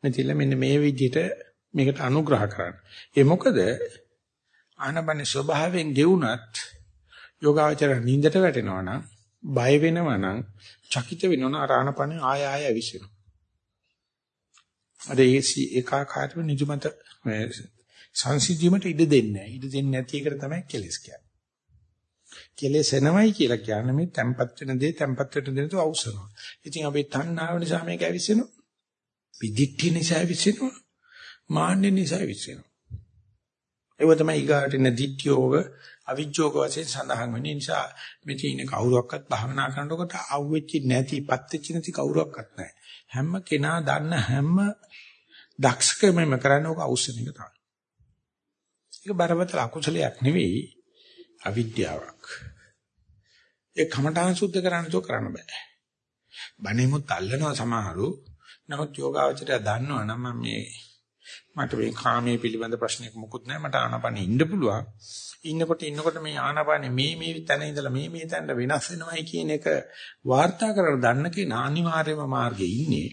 මෙතිල මෙන්න මේ විදිහට මේකට අනුග්‍රහ කරන්න. ඒ මොකද ආනබනේ ස්වභාවයෙන් ගෙවුනත් යෝගාවචර නින්දට වැටෙනවා නම් බය වෙනවා නම් චකිත වෙනවා නම් ආනපනේ ආය ආය විසිනවා. අද ඒසි ඒකාකාරව නිජමත සංසිද්ධියකට ඉඩ දෙන්නේ නැහැ. ඉඩ දෙන්නේ නැති එකට තමයි කෙලස් කියන්නේ. කෙලස් එනවයි කියලා කියන්නේ මේ tempat වෙන දේ tempat වෙන දේ තු අවසනවා. ඉතින් අපි තණ්හාව නිසා මේක ඇවිස්සෙනවා. විදික්ටි නිසා ඇවිස්සෙනවා. මාන්නේ නිසා විශ්වෙනවා. ඒව තමයි ඊගාට ඉන්න දිට්ඨියෝග අවිජ්ජෝග වශයෙන් සඳහන් වෙන නිසා මෙතන ඉන්න කවුරුවක්වත් භාවනා කරනකොට අවුෙච්චි නැති පත්වෙච්ච නැති කවුරුවක්වත් නැහැ. හැම කෙනා දන්න හැම දක්ෂකමම කරන්නේ ඔක අවශ්‍යන එක තමයි. ඒක බරපතල අකුසලයක් නෙවෙයි අවිද්‍යාවක්. ඒ කමඨාන් සුද්ධ කරන්න තෝ කරන්න බෑ. බණෙමුත් අල්ලනවා සමහරු. නමුත් යෝගාවචරය දන්නවා නම් මම මේ මට මේ කාමයේ පිළිබඳ ප්‍රශ්නයක් මොකුත් නැහැ මට ආනාපානෙ ඉන්න පුළුවන් ඉන්නකොට ඉන්නකොට මේ ආනාපානෙ මේ මේ තැන ඉඳලා මේ මේ තැනට වෙනස් වෙනවයි කියන එක වාර්තා කරලා දන්න කෙනා අනිවාර්යම මාර්ගයේ ඉන්නේ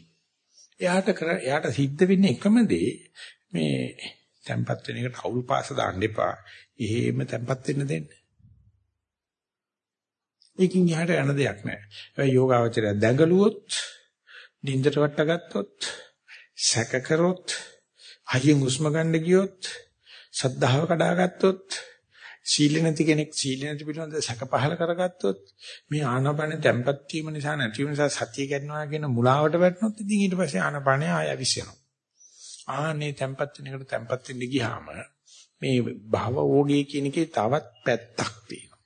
එයාට කර එයාට සිද්ධ වෙන්නේ එකම දේ මේ tempat වෙන එකට අවුල් පාස දාන්න එපා. එහෙම tempat වෙන්න දෙන්න. ඒකින් යහට යන දෙයක් නැහැ ඒ යෝගාවචරය දැඟලුවොත් නින්දට වට්ටගත්තොත් සැක කරොත් හයියෙන් හුස්ම ගන්න ගියොත් සද්ධාව කඩාගත්තොත් සීල නැති කෙනෙක් සීල නැති පිළිබඳ සැක පහල කරගත්තොත් මේ ආනාපානෙ තැම්පත් වීම නිසා නැති වීම නිසා සතිය ගන්නවා කියන මුලාවට වැටුනොත් ඉතින් ඊට පස්සේ ආනාපානෙ ආය විශ්යනවා. ආනේ තැම්පත් වෙන එකට තැම්පත් වෙන්න ගියාම මේ භව ඕගේ කියන එකේ තවත් පැත්තක් තියෙනවා.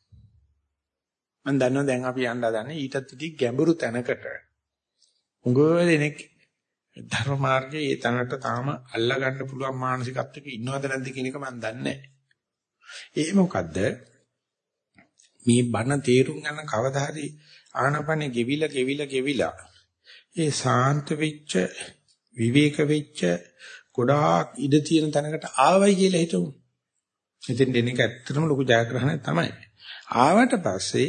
මම දන්නවා දැන් අපි යන්න හදන්නේ ඊටත් ඉති ගැඹුරු තැනකට. උගව දෙනෙක් ධර්ම මාර්ගයේ ඒ තැනට තාම අල්ලා ගන්න පුළුවන් මානසිකත්වයක ඉන්නවද නැද්ද කියන එක මම දන්නේ ඒ මොකද්ද මේ බණ තේරුම් ගන්න කවදා හරි ආනපනේ ගෙවිලා ගෙවිලා ගෙවිලා ඒ සාන්ත වෙච්ච විවේක වෙච්ච ගොඩාක් ඉඩ තියෙන තැනකට ආවයි කියලා හිතමු. ඉතින් දෙන එක ඇත්තටම ලොකු ජයග්‍රහණයක් තමයි. ආවට පස්සේ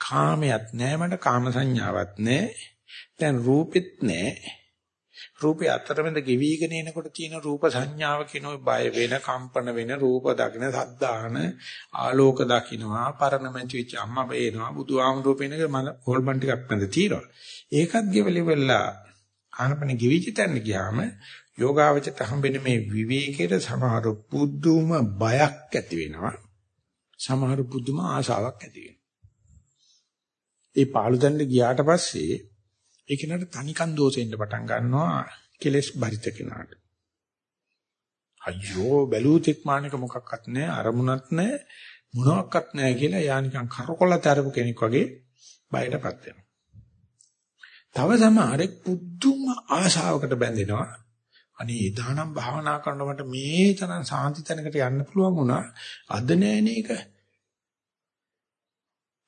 කාමයක් නැහැ මට කාම සංඥාවක් නැහැ දැන් රූපෙත් නැහැ. රූපේ අතරමැද ගෙවිගෙන එනකොට තියෙන රූප සංඥාව කියන ඔය බය වෙන, කම්පන වෙන රූප දකින, සද්දාන, ආලෝක දකින්නවා, පරණමැච වෙච්ච අම්මා පේනවා, බුදුආමරෝ පේනක මල හොල්මන් ටිකක් නැද තියෙනවා. ඒකත් ගෙවලි වෙලා ආනපන ගෙවිච්ච තැන ගියාම යෝගාවචරයට හම්බෙන මේ විවේකයට සමහර පුදුම බයක් ඇති වෙනවා. සමහර පුදුම ආශාවක් ඇති වෙනවා. ඒ පාළු දැන්න ගියාට පස්සේ ඒ කෙනාට තනිකන් දෝෂෙන්න පටන් ගන්නවා කෙලස් බරිත කෙනාට. අයියෝ බැලුතික් මානක මොකක්වත් නැහැ අරමුණක් නැහැ මොනවත් නැහැ කියලා යා නිකන් කරකොල තරපු කෙනෙක් වගේ බයටපත් වෙනවා. තව සමහරෙක් පුදුම ආශාවකට බැඳෙනවා. අනේ එදානම් භාවනා කරනකොට මේ තරම් සාන්ති තැනකට යන්න පුළුවන් වුණා. අද නෑනේ ඒක.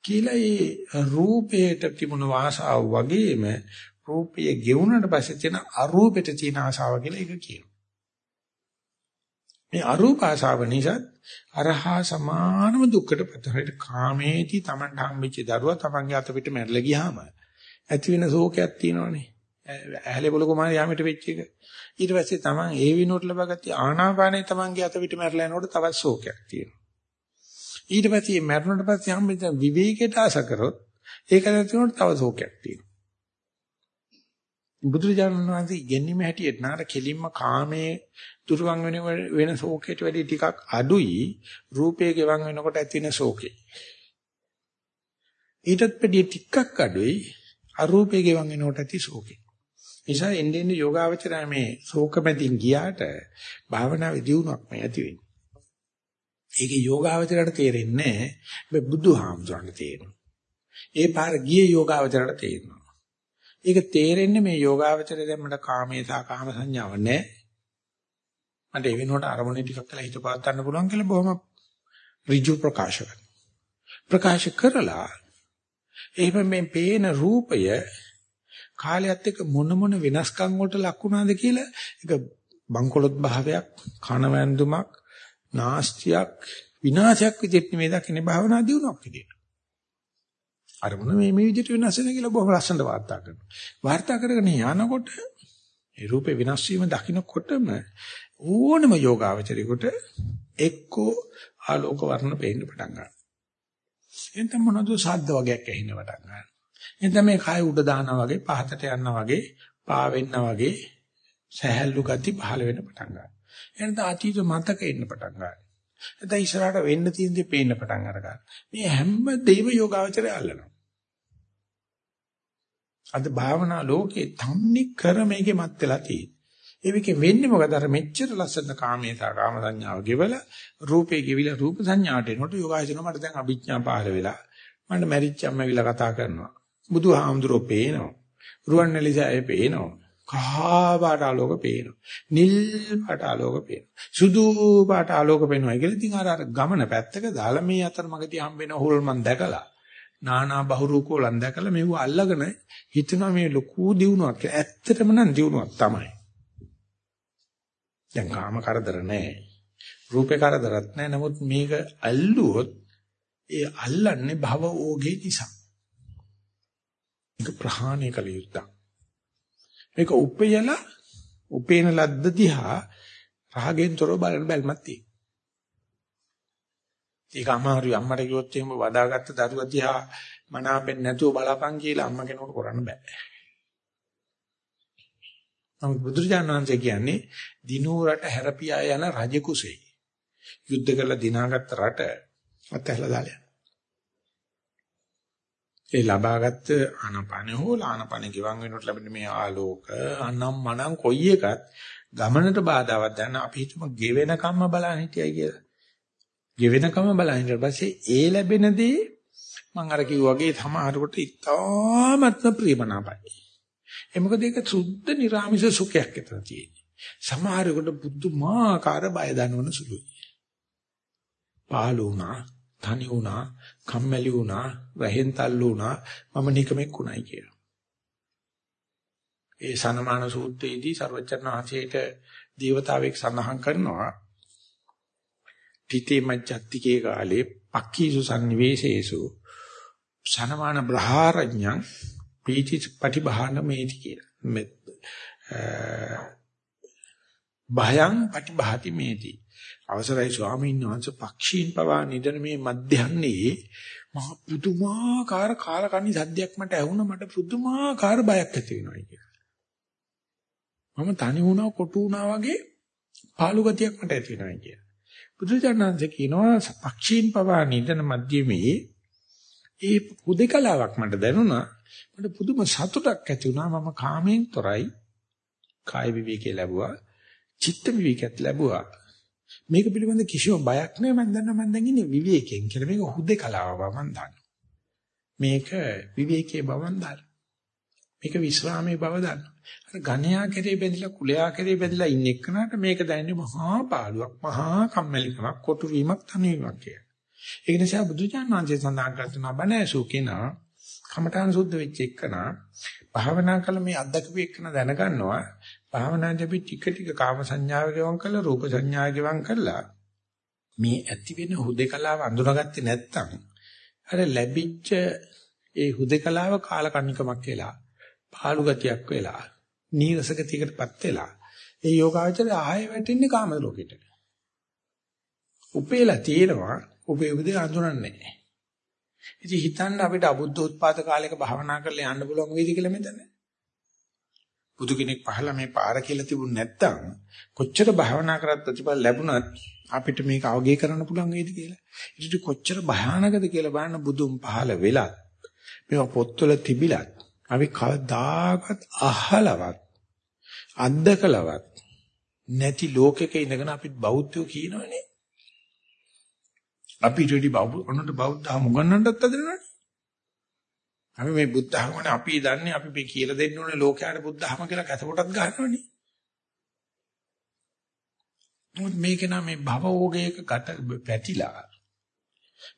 කියලා ඒ රූපයට තිබුණ ආශාව වගේම රූපය ගෙවුනට පස්සේ තියෙන අරූපෙට තියෙන ආශාව කියලා ඒක කියනවා. මේ අරූප ආශාව නිසා අරහා සමානම දුක්කට පතරට කාමේති Taman හම්බෙච්ච දරුවා Tamanගේ අත පිට මැරලා ගියාම ඇති වෙන ශෝකයක් තියෙනවනේ. ඇහැලේ බොල කුමාර යාමට වෙච්ච එක. ඊට පස්සේ Taman ඒ විනෝඩ ලබාගත්ත ආනාපානේ Tamanගේ අත පිට මැරලා යනකොට තවත් ශෝකයක් තියෙනවා. ඊට පස්සේ මේ මැරුණට පස්සේ හම්බෙච්ච විවේකයට ආස කරොත් ඒක නැතිවෙනකොට තව ශෝකයක් තියෙනවා. බුදුරජාණන් වහන්සේ ඉගෙනීම හැටියට නාර කෙලින්ම කාමයේ දුරවන් වෙන වෙන ශෝකයට වැඩි ටිකක් අඩුයි රූපයේ ගෙවන් වෙනකොට ඇති වෙන ශෝකේ. ඊටත් පිටි ටිකක් අඩුයි අරූපයේ ගෙවන් වෙනකොට ඇති ශෝකේ. නිසා එන්නේ එන්නේ යෝගාවචරය මේ ශෝක මැදින් ගියාට භාවනාවේ දියුණුවක් මේ ඇති වෙන්නේ. ඒකේ යෝගාවචරයට තේරෙන්නේ නැහැ. මේ බුදුහාමුදුරන්ට තේරෙනවා. ඒ පාර ගියේ යෝගාවචරයට තේරෙනවා. ඒක තේරෙන්නේ මේ යෝගාවචරය දැන් මට කාමයේ සහ කාම සංඥාව නැහැ. මට ඒ වෙනුවට අරමුණේ ටිකක් කළා හිත පාත් ගන්න පුළුවන් කියලා බොහොම ඍජු ප්‍රකාශ කරනවා. ප්‍රකාශ කරලා එහෙම මේ පේන රූපය කාලයත් එක්ක මොන මොන වෙනස්කම් වලට ලක් වුණාද කියලා ඒක බංකොලොත් භාවයක් කනවැන්දුමක් නාස්තියක් විනාශයක් විදිහට නෙමෙයි දකින්නේ භාවනා දියුණුවක් විදිහට. අර මොන මේ මේ විදිහට වෙනස් වෙන කියලා බොහොම ලස්සනට වාර්තා කරනවා. වාර්තා කරගෙන යනකොට ඒ රූපේ විනාශ වීම දකින්නකොටම ඕනම යෝගාවචරයකට එක්කෝ ආලෝක වර්ණ පේන්න පටන් ගන්නවා. එතන මොනවද ශබ්ද වගේක් ඇහෙන්න පටන් ගන්නවා. එතන මේ කය උඩ දානවා වගේ පහතට යනවා වගේ පා වෙන්නා වගේ සහැල්ලු ගති පහළ වෙන්න පටන් ගන්නවා. එනත අතීත මතක එන්න පටන් ගන්නවා. එතන ඉස්සරහට වෙන්න තියෙන දේ පේන්න පටන් අරගන්නවා. මේ හැම දෙයක්ම යෝගාවචරය අල්ලනවා. අද භාවනා ලෝකේ තන්නේ කර මේකේ මත් වෙලා තියෙන්නේ. ඒකෙ වෙන්නේ මොකද අර මෙච්චර ලස්සන කාමේතා කාම සංඥාව ගෙවල රූපේ ගෙවිලා රූප සංඥාට එනකොට යෝගාචරණ මට දැන් අභිඥා පහළ වෙලා මට මැරිච්ච අම්ම විලා කතා කරනවා. බුදුහාමුදුරෝ පේනවා. රුවන්වැලිසෑය පේනවා. කහා පාට ආලෝක පේනවා. නිල් පාට ආලෝක පේනවා. සුදු පාට ආලෝක පේනවා. ඒකල ඉතින් අර අර ගමන පැත්තක දාලා මේ අතර මගදී හම්බෙන හොල්මන් දැකලා නානා බහුරූකෝලන් දැකලා මෙව අල්ලගෙන හිතනවා මේ ලොකු දියුණුවක් කියලා. ඇත්තටම නම් දියුණුවක් තමයි. දැන් කාම කරදර නැහැ. රූපේ කරදරත් නැහැ. නමුත් මේක අල්ලුවොත් ඒ අල්ලන්නේ භව ඕගේ නිසා. ඒක ප්‍රහාණය කළ යුත්තක්. මේක උපයලා උපේන ලද්ද දිහා රාගෙන් තොරව බලන බැල්මක් තියෙනවා. ඒක අමාරුයි අම්මට කිව්වොත් එහෙම වදාගත්ත දරුවා දිහා මනාපෙන් නැතුව බලපන් කියලා අම්ම කෙනෙකුට කරන්න බෑ. නමුත් බුදුරජාණන් වහන්සේ කියන්නේ දිනූරට හැරපියා යන රජ කුසේ. යුද්ධ කරලා දිනාගත්ත රට අතහැලා දාලා ඒ ලබාගත් ආනපන හෝ ආනපන ගිවන් වෙනකොට ලැබෙන මේ ආලෝක අනම් මනම් කොයි එකත් ගමනට බාධාවක් දැන අපි හිතමු ගෙවෙන කම්ම බලන්න හිටියයි කියලා. ගෙවෙන කම්ම බලන්න ඊට පස්සේ ඒ ලැබෙන දේ මම අර කිව්වා වගේ සමහරකට ඉතාමත්ම ප්‍රියමනාපයි. ඒ මොකද ඒක සුද්ධ නිර්ාමිෂ සුඛයක් ඇතන තියෙන්නේ. සමහරකට බුද්ධමාකාර බය දනවන සුළුයි. පාළු වුණා තනි වුණා, කම්මැලි වුණා, වැහෙන් තල්ලු වුණා, මම නිකමෙක් උණයි කියලා. ඒ සනමාන සූත්‍රයේදී ਸਰවචන් වහන්සේට දේවතාවෙක් සඳහන් කරනවා තිතේ මජ්ජත්තිකේ කාලේ පක්ඛීසු සංනිවේශේසු සනමාන බ්‍රහාරඤ්ඤං පීති පටිභාන මේති කියලා. භයං පටිභාති මේති. අවසරයි ස්වාමීන් වහන්සේ පක්ෂීන් පවා නිදන මේ මධ්‍යහන්නේ මහ පුදුමාකාර කාලකන්ණි සද්දයක් මට ඇහුණා මට පුදුමාකාර බයක් ඇති වෙනවා කියලා. මම තනි වුණා කොටු වුණා වගේ පාළු ගතියක් මට ඇති වෙනවා කියලා. බුදුචානන්සේ කියනවා පක්ෂීන් පවා නිදන මධ්‍යමේ ඒ හුදේකලාවක් මට දැනුණා. මට පුදුම සතුටක් ඇති වුණා. මම කාමයෙන් තොරයි. කාය විවේකී ලැබුවා. චිත්ත විවේකයක් ලැබුවා. මේක පිළිබඳ කිසිම බයක් නැහැ මම දන්නවා මම දැන් ඉන්නේ විවේකයෙන් කියලා. මේක හුදේකලාව බව මම දන්නවා. මේක විවේකයේ බව මම දන්නවා. මේක විශ්‍රාමයේ බව දන්නවා. අර ගණයා කෙරේ බැඳිලා කුලයා කෙරේ බැඳිලා ඉන්න එක්කනට මේක දැනෙන්නේ මහා පාළුවක් මහා කම්මැලිකමක් කොටු වීමක් තනිවීමක් කියලා. ඒ නිසා බුදුජානනාංශය සඳහන් කරනවා බණෑසු කෙනා කමඨාන් සුද්ධ වෙච්ච එක්කනා භාවනා කළ මේ අද්දකපු එක්කන දැනගන්නවා භාවනාදී අපි ටික ටික කාම සංඥාව ගෙවම් කරලා රූප සංඥාව ගෙවම් කරලා මේ ඇති වෙන හුදේකලාව අඳුනගත්තේ නැත්නම් අර ලැබිච්ච ඒ හුදේකලාව කාලකන්නිකමක් කියලා පාළු ගතියක් වෙලා නීරස ගතියකටපත් වෙලා ඒ යෝගාචරය ආයෙ වැටෙන්නේ කාම ලෝකෙට. උපේලා තියෙනවා උපේ උදේ අඳුරන්නේ නැහැ. ඉතින් හිතන්න අපිට අබුද්ධ උත්පාද කාලයක භාවනා කරලා යන්න පුළුවන් වේද කියලා මෙතන. බුදු කෙනෙක් පහලා මේ පාර කියලා තිබුණ නැත්තම් කොච්චර භාවනා කරත් ප්‍රතිඵල ලැබුණත් අපිට මේක අවගේ කරන්න පුළුවන් වේද කියලා. ඉතින් කොච්චර භයානකද කියලා බලන්න බුදුන් පහල වෙලත් මේවා පොත්වල තිබිලත් අපි කවදාකවත් අහලවත් අත්දකලවත් නැති ලෝකෙක ඉඳගෙන අපි බෞද්ධයෝ කියනවනේ. අපි ඊට බෞද්ධ ඔන්නට බෞද්ධ හමුගන්නටත් අදනවනේ. අපි මේ බුද්ධ ධර්මනේ අපි දන්නේ අපි මේ කියලා දෙන්න ඕනේ ලෝකයට බුද්ධ ධර්ම කියලා කැතකොටත් ගන්නවනේ. මොකද මේක නම් මේ භවෝගයක ගත පැතිලා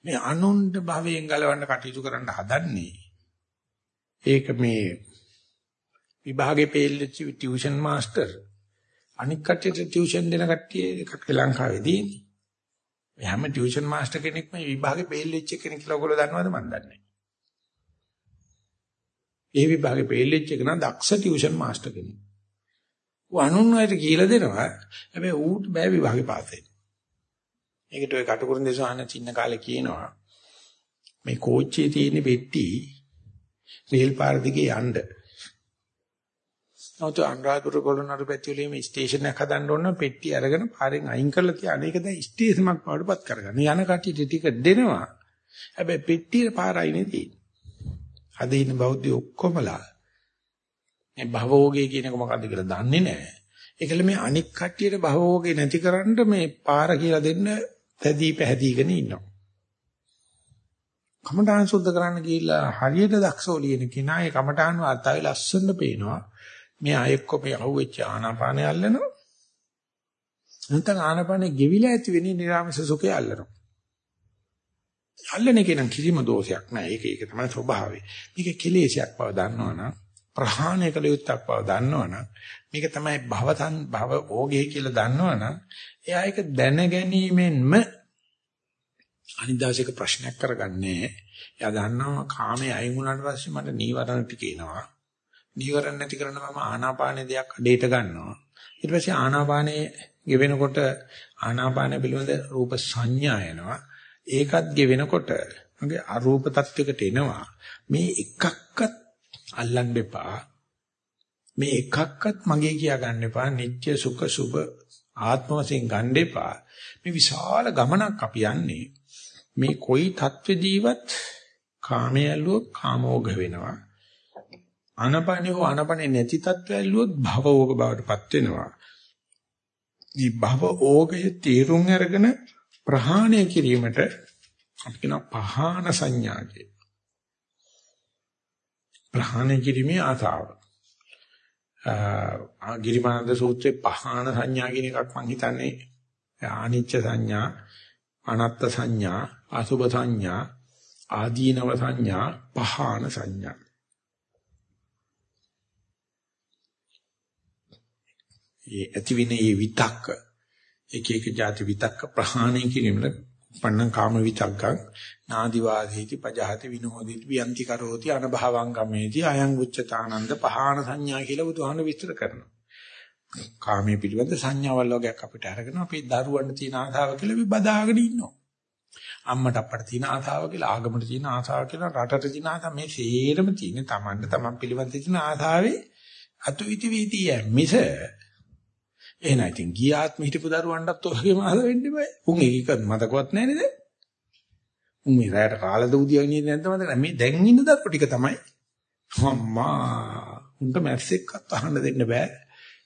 මේ අනුන්ට භවයෙන් ගලවන්න කටයුතු කරන්න හදන්නේ. ඒක මේ විභාගේ පෙළච්ච ටියුෂන් මාස්ටර් අනික් කට්ටියට ටියුෂන් දෙන කට්ටිය එකක් ලංකාවේදී මේ හැම ටියුෂන් මාස්ටර් කෙනෙක්ම විභාගේ පෙළච්ච කෙනෙක් කියලා ඔයගොල්ලෝ දන්නවද මන් දන්නේ නැහැ. ඒ විභාගේ පෙළෙච්ච එක නම් දක්ෂ ටියුෂන් මාස්ටර් කෙනෙක්. ඌ අනුන්වයට කියලා දෙනවා. හැබැයි ඌට බෑ විභාගේ පාස් වෙන්න. ඒකට ඔය කටුකුරුන් දෙසාන චින්න කාලේ කියනවා මේ කෝච්චියේ තියෙන පෙට්ටි රේල් පාර දිගේ යන්න. නැවත අනුරාධපුර කොළනරු පැතිවලේ මේ ස්ටේෂන් එකක් හදන්න ඕන පෙට්ටි අරගෙන පාරෙන් අයින් කරලා තියාන. ඒක දැන් ස්ටේෂනක් වඩපත් කරගන්න. යන කට්ටියට ටික දෙනවා. හැබැයි පෙට්ටියේ පාරයි නේ තියෙන්නේ. අද ඉන්න බෞද්ධ ඔක්කොමලා මේ භවෝගේ කියන එක මොකද්ද කියලා දන්නේ නැහැ. ඒකල මේ අනික් කට්ටියට භවෝගේ නැතිකරන්න මේ පාර කියලා දෙන්න තැදී පැහැදීගෙන ඉන්නවා. කමඨාන් සුද්ධ කරන්න ගිහිල්ලා හරියට දක්ෂෝ ලියන කෙනා ඒ කමඨාන් වාර්තාවේ ලස්සනට පේනවා. මේ අයෙක්ක මේ අහුවෙච්ච ආනාපානය අල්ලනවා. නැත්නම් ආනාපානෙ ගෙවිලා ඇති වෙන්නේ නිරාමස සුඛය අල්ලනවා. අල්ලන එකේ නම් කිසිම දෝෂයක් නැහැ. ඒක ඒක තමයි ස්වභාවය. මේක කෙලෙසයක් බව දන්නවනම් ප්‍රහාණය කළ යුත්තක් බව දන්නවනම් මේක තමයි භවතන් භව ඕගේ කියලා දන්නවනම් එයා ඒක දැන ගැනීමෙන්ම අනිදාසික ප්‍රශ්නයක් කරගන්නේ. එයා දන්නවා කාමයේ අයින් වුණාට පස්සේ මට නීවරණ ටික එනවා. නීවරණ නැති කරන මම ආනාපානේ දෙයක් අඩේට ගන්නවා. ඊට පස්සේ ආනාපානේ ගෙවෙනකොට ආනාපාන පිළිබඳ රූප සංඥා එනවා. ඒකත් ගෙවෙනකොට මගේ අරූප තත්වයකට එනවා. මේ එකක්වත් අල්ලන්න එපා. මේ එකක්වත් මගේ කියා ගන්න එපා. නිත්‍ය සුඛ සුභ ආත්ම වශයෙන් ගන්න එපා. මේ විශාල ගමනක් අපි යන්නේ. මේ කොයි තත්වෙදීවත් කාමයේ ඇල්ලුවොත් කාමෝග වෙනවා. අනපනේ හෝ අනපනේ නැති තත්ත්වය ඇල්ලුවොත් භවෝග බවටපත් වෙනවා. මේ භව ඕගයේ තීරුම් අරගෙන ප්‍රහාණය කිරීමට අපි කියන පහාන සංඥා කිය. ප්‍රහාණය කිරීමේ ආසාව. ආ ගිරිමානන්ද සූත්‍රයේ පහාන සංඥා කියන එකක් මම හිතන්නේ ආනිච්ච සංඥා, අනත්ත් සංඥා, අසුභ සංඥා, ආදීනව සංඥා, පහාන සංඥා. ඒ ඇතිවිනේ විතක්ක එක එක ಜಾති විතක්ක ප්‍රහාණය කිරීමල පන්නං කාම විතක්කං නාදි වාදීති පජහති විනෝදීති වියන්ති කරෝති අනභවං ගමේති අයං උච්චතානන්ද පහාන සංඥා කියලා බුදුහාම විස්තර කරනවා. කාමයේ පිළිබඳ සංඥාවල් වගේක් අපිට අරගෙන අපි දරුවන්ට තියෙන ආසාව කියලා අපි බදාගෙන ඉන්නවා. අම්මට අපට තියෙන ආසාව කියලා ආගමට තියෙන ආසාව කියලා රටට තියෙන ආසාව මේ සේරම තියෙන තමන්ට තමන් පිළිබඳ තියෙන ආසාවේ අතු ඉති වීතිය මිස එහෙනම් ඉතින් ගිය ආත්ම හිටපු දරුවන්ටත් ඔයගෙම අහල වෙන්න බෑ. උන් ඒක මතකවත් නැහැ නේද? උන් මේ රැයට කාලද උදියන්නේ නැද්ද මතක මේ දැන් ඉන්න දරුවෝ ටික තමයි. අම්මා උන්ට මැස්සෙක්වත් අහන්න දෙන්න බෑ.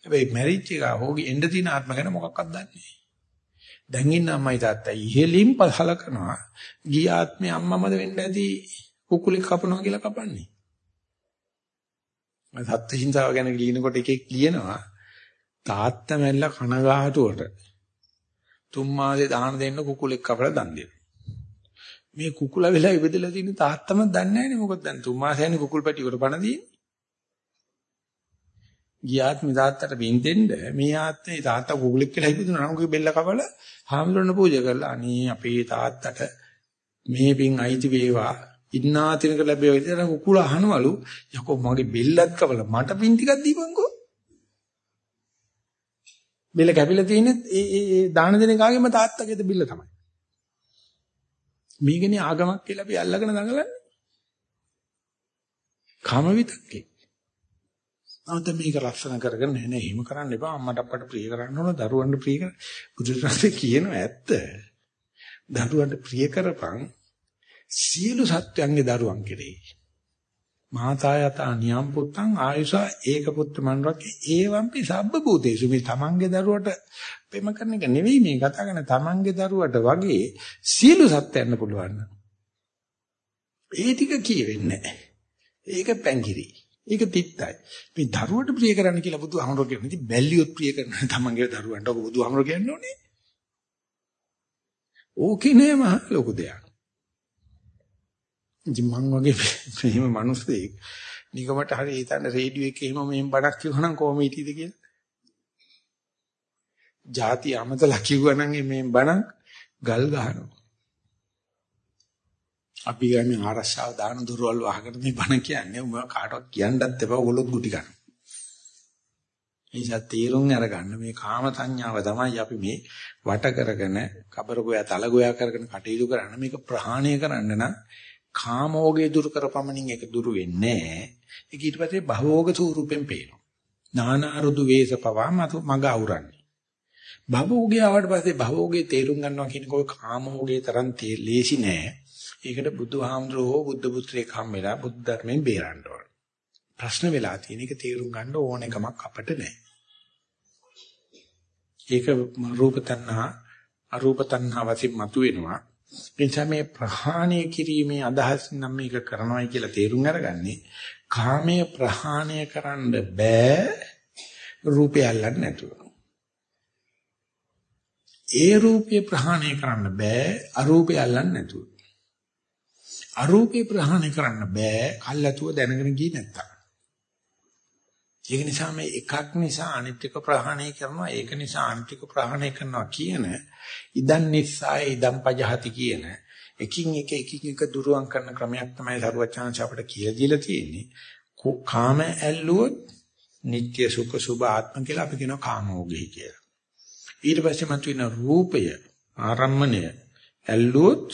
හැබැයි මැරිච් එක හොගේ එන්න තියෙන ආත්ම ගැන මොකක්වත් දන්නේ නැහැ. දැන් ඉන්න අම්මයි තාත්තා ඉහෙලින් පහල කරනවා. ගිය ආත්මේ අම්මමද වෙන්න ඇති කුකුලෙක් කපනවා කියලා කපන්නේ. සත්ත්ව හිංසාව ගැන ලියනකොට එකෙක් ලියනවා. තාත්තා මැල්ල කනගාටුවට තුන් මාසේ දාන දෙන්න කුකුලෙක් කපලා දන් දෙනවා මේ කුකුල වෙලා ඉපදලා තියෙන තාත්තම දන්නේ නැහැනේ මොකද දැන් තුන් මාසයනේ කුකුල් පැටි වල පණ තියෙන්නේ. ගියාත් මේ තාත්තට බින්දෙන්න මේ ආත්මේ තාත්තා කුකුලෙක් කියලා ඉපදුනා නම් උගේ බෙල්ල කපලා හාමුදුරන පූජා කරලා අනේ අපේ තාත්තට මේ පින් අයිති වේවා ඉන්නා තිනක ලැබෙයි කියලා කුකුල අහනවලු යකෝ මගේ බෙල්ලත් කපලා මට පින් ටිකක් දීපන්කෝ. බෙල්ල කැපිලා තියෙන්නේ ඒ ඒ දාන දෙන කාගේම තාත්තගේද බිල්ල තමයි. මේකනේ ආගමක් කියලා අපි අල්ලගෙන දඟලන්නේ. කාම විතක්කේ. අන්ත මේක ලක්ෂණ කරගෙන නෑ නෑ එහෙම කරන්න එපා අම්මට අප්පට ප්‍රිය කරන්න ඕන දරුවන්ට ප්‍රිය කර බුදුරජාණන් කියනවා ඇත්ත. දරුවන්ට ප්‍රිය කරපන් සියලු සත්‍යයන්ගේ දරුවන් කෙරෙහි. මාතායතා නියම් පුත්තං ආයුෂා ඒක පුත්‍ර මන්රක්කේ ඒවම්පි සබ්බ භූතේසු මේ තමන්ගේ දරුවට පෙම කරන එක නෙවෙයි මේ කතා කරන තමන්ගේ දරුවට වගේ සියලු සත්‍යයන්ට පුළුවන්. ඒ ටික කියවෙන්නේ නැහැ. ඒක පැංගිරි. ඒක තිත්තයි. මේ දරුවට ප්‍රිය කරන්න කියලා බුදුහාමරෝ කියන්නේ ඉතින් බැල්ලියොත් ප්‍රිය කරන තමන්ගේ දරුවන්ට ඔබ බුදුහාමරෝ කියන්නේ ඕනේ. ඕකේ නෑ මහ ලොකු දෙයක්. ඉතින් මං වගේ ප්‍රේම මිනිස්සෙක් නිකමට හරි හිතන්න රේඩියෝ එකේ එහෙම මෙහෙම බණක් කියවනම් කොහොම හිටියද කියලා. ಜಾති අමතලා කිව්වනම් මේ බණ ගල් ගහනවා. අපි ගන්නේ ආරස්සාව දාන දුරවල් වහකට මේ බණ කියන්නේ උඹ කාටවත් කියන්නත් එපා ඔයගොල්ලොත් ගුටි ගන්න. ඒසත් තීරුම් අරගන්න මේ කාම සංඥාව තමයි අපි මේ වට කරගෙන කබර ගෝයා තල ගෝයා කරගෙන කටයුතු කරන්න මේක ප්‍රහාණය කරන්න නම් කාමෝගේ දුරු කරපමණින් ඒක දුරු වෙන්නේ නැහැ. ඒක ඊට පස්සේ භවෝග ස්වරූපෙන් පේනවා. නානා රුදු වේස පවා මග අවරන්නේ. භවෝගේ ආවට පස්සේ භවෝගේ තේරුම් ගන්නවා කියන කෝ කාමෝගේ තරම් ලේසි නෑ. ඒකට බුදුහාමුදුරුවෝ බුද්ධ පුත්‍රයෙක් හම්බෙලා බුද්ධ ධර්මයෙන් බේරන්න ඕන. ප්‍රශ්න වෙලා තියෙන එක තේරුම් ගන්න ඕන එකමක් අපිට නෑ. ඒක රූප තණ්හා අරූප තණ්හා වශයෙන් මතුවෙනවා. එනිසා මේ ප්‍රහාණය කිරීමේ අදහස් නම් මේක කරනවායි කියලා තේරුම් අරගන්නේ කාමයේ ප්‍රහාණය කරන්න බෑ රූපය අල්ලන්නේ නැතුව. ඒ රූපේ ප්‍රහාණය කරන්න බෑ අරූපය අල්ලන්නේ නැතුව. අරූපේ ප්‍රහාණය කරන්න බෑ කල්ැතුව දැනගෙන ගියේ නැත්තම්. ඒක නිසා මේ එකක් නිසා අනිත්‍යක ප්‍රහාණය කරනවා ඒක නිසා අනිත්‍යක ප්‍රහාණය කරනවා කියන ඉදන් නිස්සාය ඉදන් පජහති කියන එකින් එක එකින් එක දුරුවන් කරන ක්‍රමයක් තමයි සරුවචාන්ස අපිට කියලා දීලා තියෙන්නේ. කාම ඇල්ලුවොත් නিত্য සුඛ සුභ ආත්ම කියලා අපි කියනවා කාමෝගය කියලා. ඊට පස්සේ මතුවෙන රූපය ආරම්මණය ඇල්ලුවොත්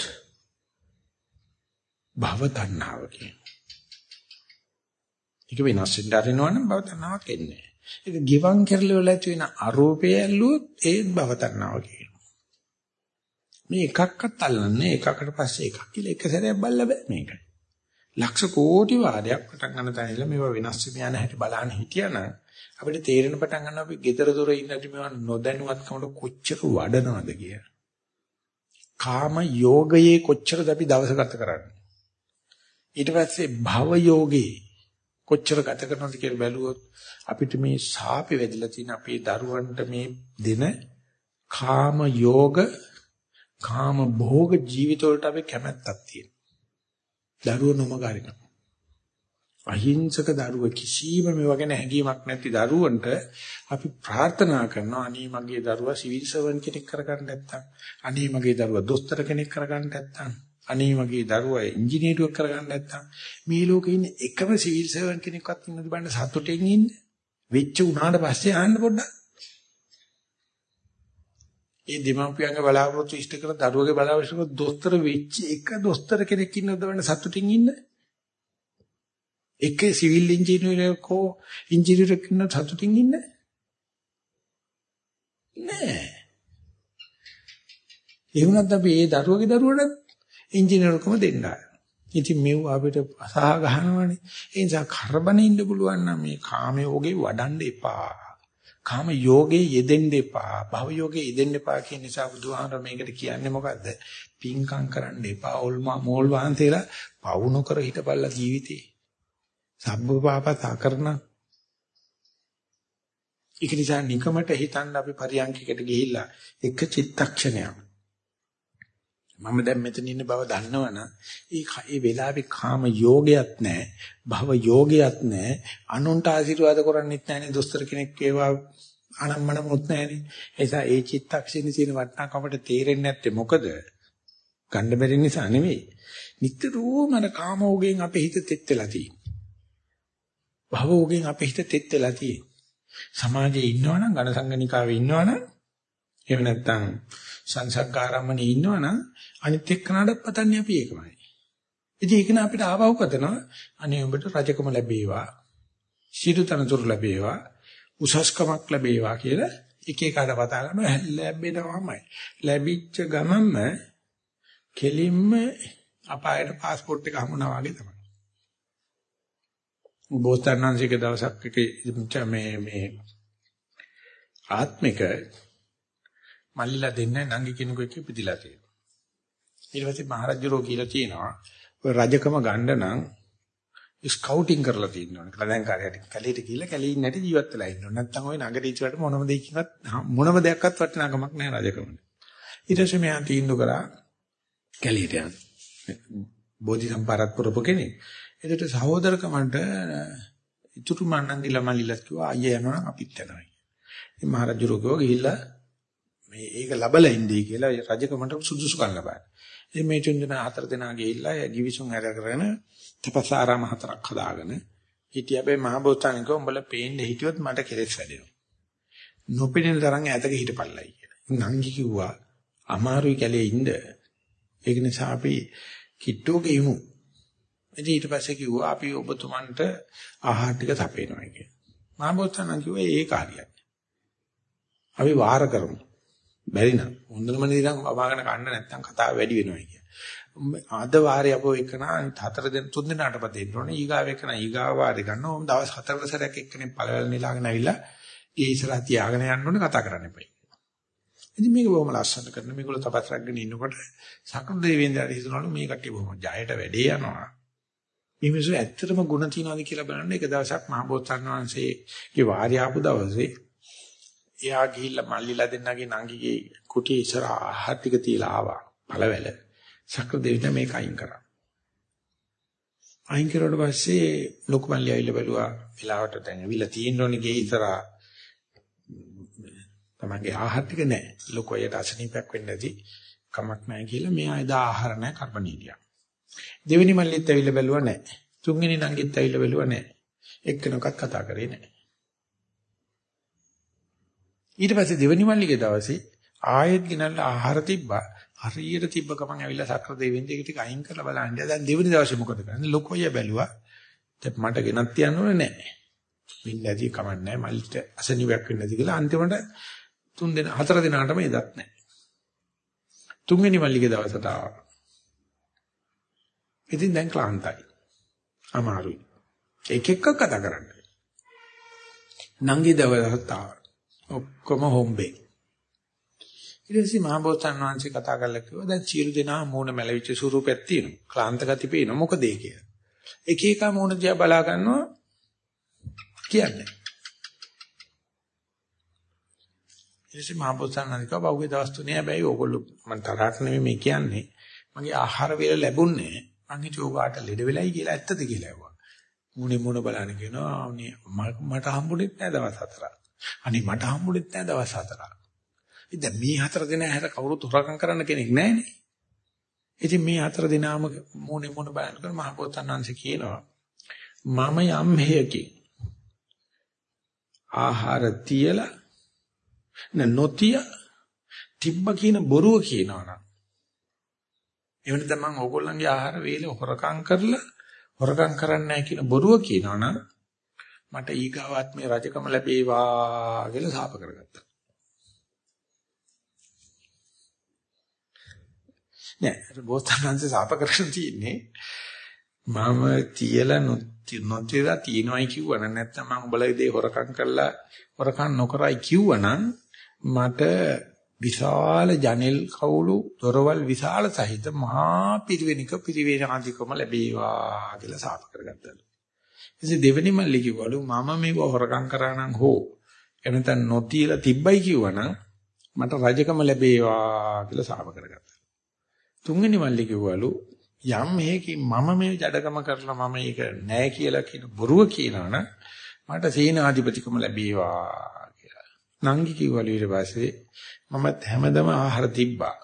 භව තණ්හාව කියනවා. ඒක වෙනස් වෙන්න ආරිනවනම් භව තණ්හාවක් එන්නේ. ඒක ගිවන් කරලි වල ඇති වෙන අරූපය ඇල්ලුවොත් ඒත් භව තණ්හාව කියනවා. මේ එකක්වත් අල්ලන්නේ එකකට පස්සේ එකක් කියලා එක සැරයක් බල්ලා බෑ මේක. ලක්ෂ කෝටි වාරයක් පටන් ගන්න තැනilla මේවා වෙනස් වෙමින් යන හැටි බලන්න හිටියනම් අපිට තේරෙන පටන් ගන්නවා අපි gedara dora ඉන්නදී මේවා නොදැනුවත්කමට කොච්චර වඩනවද කියලා. කාම යෝගයේ කොච්චරද අපි දවස ගත කරන්නේ. ඊට පස්සේ භව යෝගේ කොච්චර ගත කරනවද කියලා බැලුවොත් අපිට මේ සාපේ වැදලා තියෙන අපේ දරුවන්ට මේ දෙන කාම යෝග කාම භෝග ජීවිත වලට අපි කැමැත්තක් තියෙනවා. දරුවෝ නොමගාරිනවා. අහිංසක දරුව කිසිම මේවා ගැන හැඟීමක් නැති දරුවන්ට අපි ප්‍රාර්ථනා කරනවා අනේ මගේ දරුවා සිවිල් සර්වන් කෙනෙක් කරගන්න නැත්තම් අනේ මගේ දරුවා දොස්තර කෙනෙක් කරගන්න නැත්තම් අනේ මගේ දරුවා ඉංජිනේරුවෙක් කරගන්න නැත්තම් මේ ලෝකේ ඉන්න එකම සිවිල් සර්වන් කෙනෙක්වත් ඉන්නද බලන්න සතුටින් ඉන්න? වෙච්ච උනාට පස්සේ ආන්න පොඩ්ඩක්. ඒ දෙමාපියන්ගේ බලාපොරොත්තු ඉෂ්ට කරන දරුවගේ බලාපොරොත්තු දොස්තර වෙච්ච එක දොස්තර කෙනෙක් ඉන්නද බලන්න සතුටින් ඉන්න? එක සිවිල් ඉංජිනේරුවෙක් හෝ ඉංජිනේරුවෙක් ඉන්න සතුටින් ඉන්න? නෑ. ඒ වුණත් අපි ඒ දරුවගේ දරුවට ඉංජිනේරුකම දෙන්න. ඉතින් මෙව අපිට අසහ ගහනවනේ. ඒ නිසා කරබනේ ඉන්න පුළුවන් නම් මේ කාම යෝගේ වඩන්න එපා. කාම යෝගේ යෙදෙන්න එපා. භව යෝගේ යෙදෙන්න එපා කියන නිසා බුදුහාමර මේකට කියන්නේ මොකද්ද? පිංකම් කරන්න එපා. ඕල්මා මෝල් වහන්සේලා පවුන කර හිටපල්ලා ජීවිතේ. සබ්බ පාපතා කරන ඒක නිසා නිකමට හිතන්න අපි පරියන්කයකට ගිහිල්ලා එක චිත්තක්ෂණයක් මම දැන් මෙතන ඉන්න බව දන්නවනම් ඒ ඒ වෙලාවේ කාම යෝගයක් නැහැ භව යෝගයක් නැහැ අනුන්ට ආශිර්වාද කරන්නෙත් නැහැනේ දොස්තර කෙනෙක් ඒවා අනම්මනමුත් නැහැනේ ඒ නිසා ඒ චිත්තක්ෂණේ තියෙන වටිනාකමට තේරෙන්නේ නැත්තේ මොකද? ගන්න බැරි නිසා නෙවෙයි. නිතරම අර කාමෝගයෙන් අපේ හිත තෙත් වෙලා තියෙන්නේ. භවෝගයෙන් අපේ හිත තෙත් වෙලා තියෙන්නේ. සමාජයේ ඉන්නවනම් ඝන සංගණිකාවේ ඉන්නවනම් එහෙම නැත්නම් සංසග්ගාරම්මනේ ඉන්නවනම් අනිත් එක්කනටත් පතන්නේ අපි ඒකමයි. ඉතින් ඒක න අපිට ආවව කරනවා අනේ උඹට රජකම ලැබේවා. සිටුතනතුරු ලැබේවා. උසස්කමක් ලැබේවා කියලා එක එකට පතා ගන්නවා ලැබෙනවමයි. ලැබිච්ච ගමන්ම කෙලින්ම අපායට પાස්පෝර්ට් එක හමුනා වගේ තමයි. බෝසත්ණන්සේක දවසක් එක මේ මේ ආත්මික මල්ලිලා දෙන්නේ නංගි කෙනෙකුට ඉපදිලා තියෙනවා. ඊට පස්සේ මහරජුරෝ කියලා තියෙනවා ඔය රජකම ගන්න නම් ස්කවුටින් කරලා තියෙනවා. කලෙන් කාර්යයට කැලීට ගිහිල්ලා කැලේ නැටි ජීවත් වෙලා ඉන්නවා. නැත්නම් ওই නගර ඉච්චට මොනම දෙයකින්වත් මොනම දෙයක්වත් වටිනාකමක් නැහැ රජකමට. ඊට පස්සේ මෙයා තීන්දුව කරා කැලීට යන්න. බෝධි සම්පාරත් පුරපු කෙනෙක්. එතකොට සහෝදරකමන්ට ඉතුරු මන්නන්ගේ ළමලිලත් කිව්වා අයියා යනවා නම් අපිත් යනවා. ඉතින් මහරජුරෝ කිව්වා ගිහිල්ලා මේ ඒක ලබලා ඉන්නේ කියලා රජකමට සුදුසුකම් ලබා. ඉතින් මේ තුන් දෙනා හතර දෙනා ගිහිල්ලා ගිවිසුම් හැර කරගෙන තපසාරාම හතරක් හදාගෙන හිටිය හැබැයි මහ බෝසතාණන් කිව්වා උඹලා පේන්නේ හිටියොත් මට කෙලෙස් වැඩෙනවා. නොපෙනෙන තරම් ඈතක හිටපල්ලයි කියලා. නංගි කිව්වා අමාරුයි කැලේ ඉන්න. ඒක නිසා අපි කිට්ටෝක යමු. ඉතින් ඊට පස්සේ කිව්වා අපි ඔබතුමන්ට ආහාර ටික සපේනවා කියලා. මහබෝසත්ණන් කිව්වා ඒක හරියන්නේ. අපි වාර කරමු. බැරි නම් හොඳම නේද අපාගෙන කන්න නැත්තම් කතාව වැඩි වෙනවා කිය. අද වාරේ අපෝ එකන හතර දෙන තුන් දෙනාට පදෙන්න ඕනේ. ඊගාව එකන ඊගාව වාරේ ගන්න ඕම් දවස් හතර සැරයක් එක්කෙනෙක් පළවැල් නිලාගෙන ඇවිල්ලා ඒ ඉස්සරහ තියාගෙන යන්න ඕනේ කතා කරන්න එපයි. ඉතින් මේක බොහොම ලස්සන කරන මේගොල්ලෝ තපස් රැගෙන ඉන්නකොට සකල දෙවියන්දාට හිතනවලු මේ කට්ටිය බොහොම ජයට වැඩේ යනවා. මේ මිනිස්සු ඇත්තටම ಗುಣ තියනවාද කියලා බලන්න එක දවසක් මහබෝසත්ණන් වහන්සේගේ වාරය ආපු දවසේ එයා ගිහිල්ලා මල්ලිලා දෙන්නගේ නංගිගේ කුටිය ඉස්සර ආහාර ටික තියලා ආවා. පළවැල. සක්‍ර දෙවියන් මේක අයින් කරා. අයින් කරුවට පස්සේ ලොකු මල්ලි ඇවිල්ලා බැලුවා වෙලාවට දැන් ඇවිල්ලා තියෙන්න ඕනේ ගේ ඉස්සර තමන්ගේ ආහාර ටික නැහැ. ලොකු අයට අසනීපයක් වෙන්නේ නැති කමක් නැහැ කියලා මෙයා එදා ආහාර නැහැ කර්මනීලියක්. දෙවෙනි මල්ලිත් ඇවිල්ලා බැලුවා නැහැ. තුන්වෙනි නංගිත් ඇවිල්ලා බැලුවා නැහැ. එක්කෙනෙක්වත් කතා කරේ නැහැ. ඊට පස්සේ දෙවෙනි මල්ලිගේ දවසේ ආයෙත් ගෙනල්ලා ආහාර තිබ්බා. හරියට තිබ්බ ගමන් ඇවිල්ලා සක්‍ර දෙවෙනි දෙක ටික අයින් කරලා බලන්න. දැන් දෙවෙනි දවසේ මොකද කරන්නේ? ලොකෝය බැලුවා. දැන් මට ගෙනත් තියන්න ඕනේ නැහැ. මින් නැති කමක් නැහැ. මල්ලිට අසනීපයක් වෙන්නේ නැති කියලා අන්තිමට තුන් දෙන හතර දිනාටම එදත් නැහැ. තුන්වෙනි මල්ලිගේ දවසට ආවා. ඉතින් දැන් ක්ලාන්තයි. අමාරුයි. එක එක කතා කරන්න. නංගි දවසට ආවා. ඔක්කොම හොම්බේ. ඊට පස්සේ මහබෝසත්න් වහන්සේ කතා කරලා කිව්වා දැන් සියලු දෙනා මූණ මැලවිච්ච ස්වරූපයක් තියෙනවා. ක්ලාන්ත ගති පේන මොකද ඒ කියලා. එක එක මූණ දිහා බලා ගන්නවා කියන්නේ. ඊටසේ මහබෝසත්න් වහන්සේ කිව්වා බෞද්ධ දවස් තුනේ හැබැයි ඕගොල්ලෝ මම තරහට නෙමෙයි මේ කියන්නේ. මගේ ආහාර වේල ලැබුණේ මං හිතුව ඔබට ලෙඩ වෙලයි කියලා ඇත්තද කියලා ඇහුවා. මුනේ මොන බලන්න කියනවා මට හම්බුනේ නැහැ දවස් හතරක්. අනේ මට හම්බුනේ නැහැ දවස් හතරක්. ඉතින් මේ හතර දින හැර කවුරුත් හොරකම් කරන්න කෙනෙක් නැහැනේ. ඉතින් මේ හතර දිනාම මොනේ මොන බලනකොට මහ පොතනන්සේ කියනවා මම යම් හේයකින් ආහාර තියලා නොතිය තිබ්බ කියන බොරුව කියනවනම් එවන තමන් ඕගොල්ලන්ගේ ආහාර වේල හොරකම් කරලා හොරකම් කරන්නේ නැහැ කියන බොරුව කියනවනම් මට ඊගාවත් මේ රජකම ලැබේවා කියලා සාප කරගත්තා. නෑ බෝසතාණන්සේ සාප කරගෙන තියෙන්නේ මම තියලා නොතියලා තියනවායි කිව්වනම් නැත්නම් මම උඹලගේ දේ හොරකම් කරලා හොරකම් නොකරයි කිව්වනම් මට විශාල ජනෙල් කවුළු දොරවල් විශාල සහිත මහා පිරිවෙනික පිරිවේනාධිකම ලැබේවා කියලා සාප කරගත්තා. ඉතින් දෙවෙනි මල්ලි කිව්වලු මම මේක හොරකම් කරා නම් හෝ එනතන නොතියලා තිබ්බයි කිව්වනම් මට රජකම ලැබේවා කියලා සාප කරගත්තා. තුන්වෙනි මල්ලි කිව්වලු යම් මේකේ මම මේ ජඩකම කරලා මම මේක නෑ කියලා කියන බොරුව කියනවනම් මට සීනාධිපතිකම ලැබේවා කියලා. නංගි කිව්වලු ඊට පස්සේ මමත් හැමදම ආහාර තිබ්බා.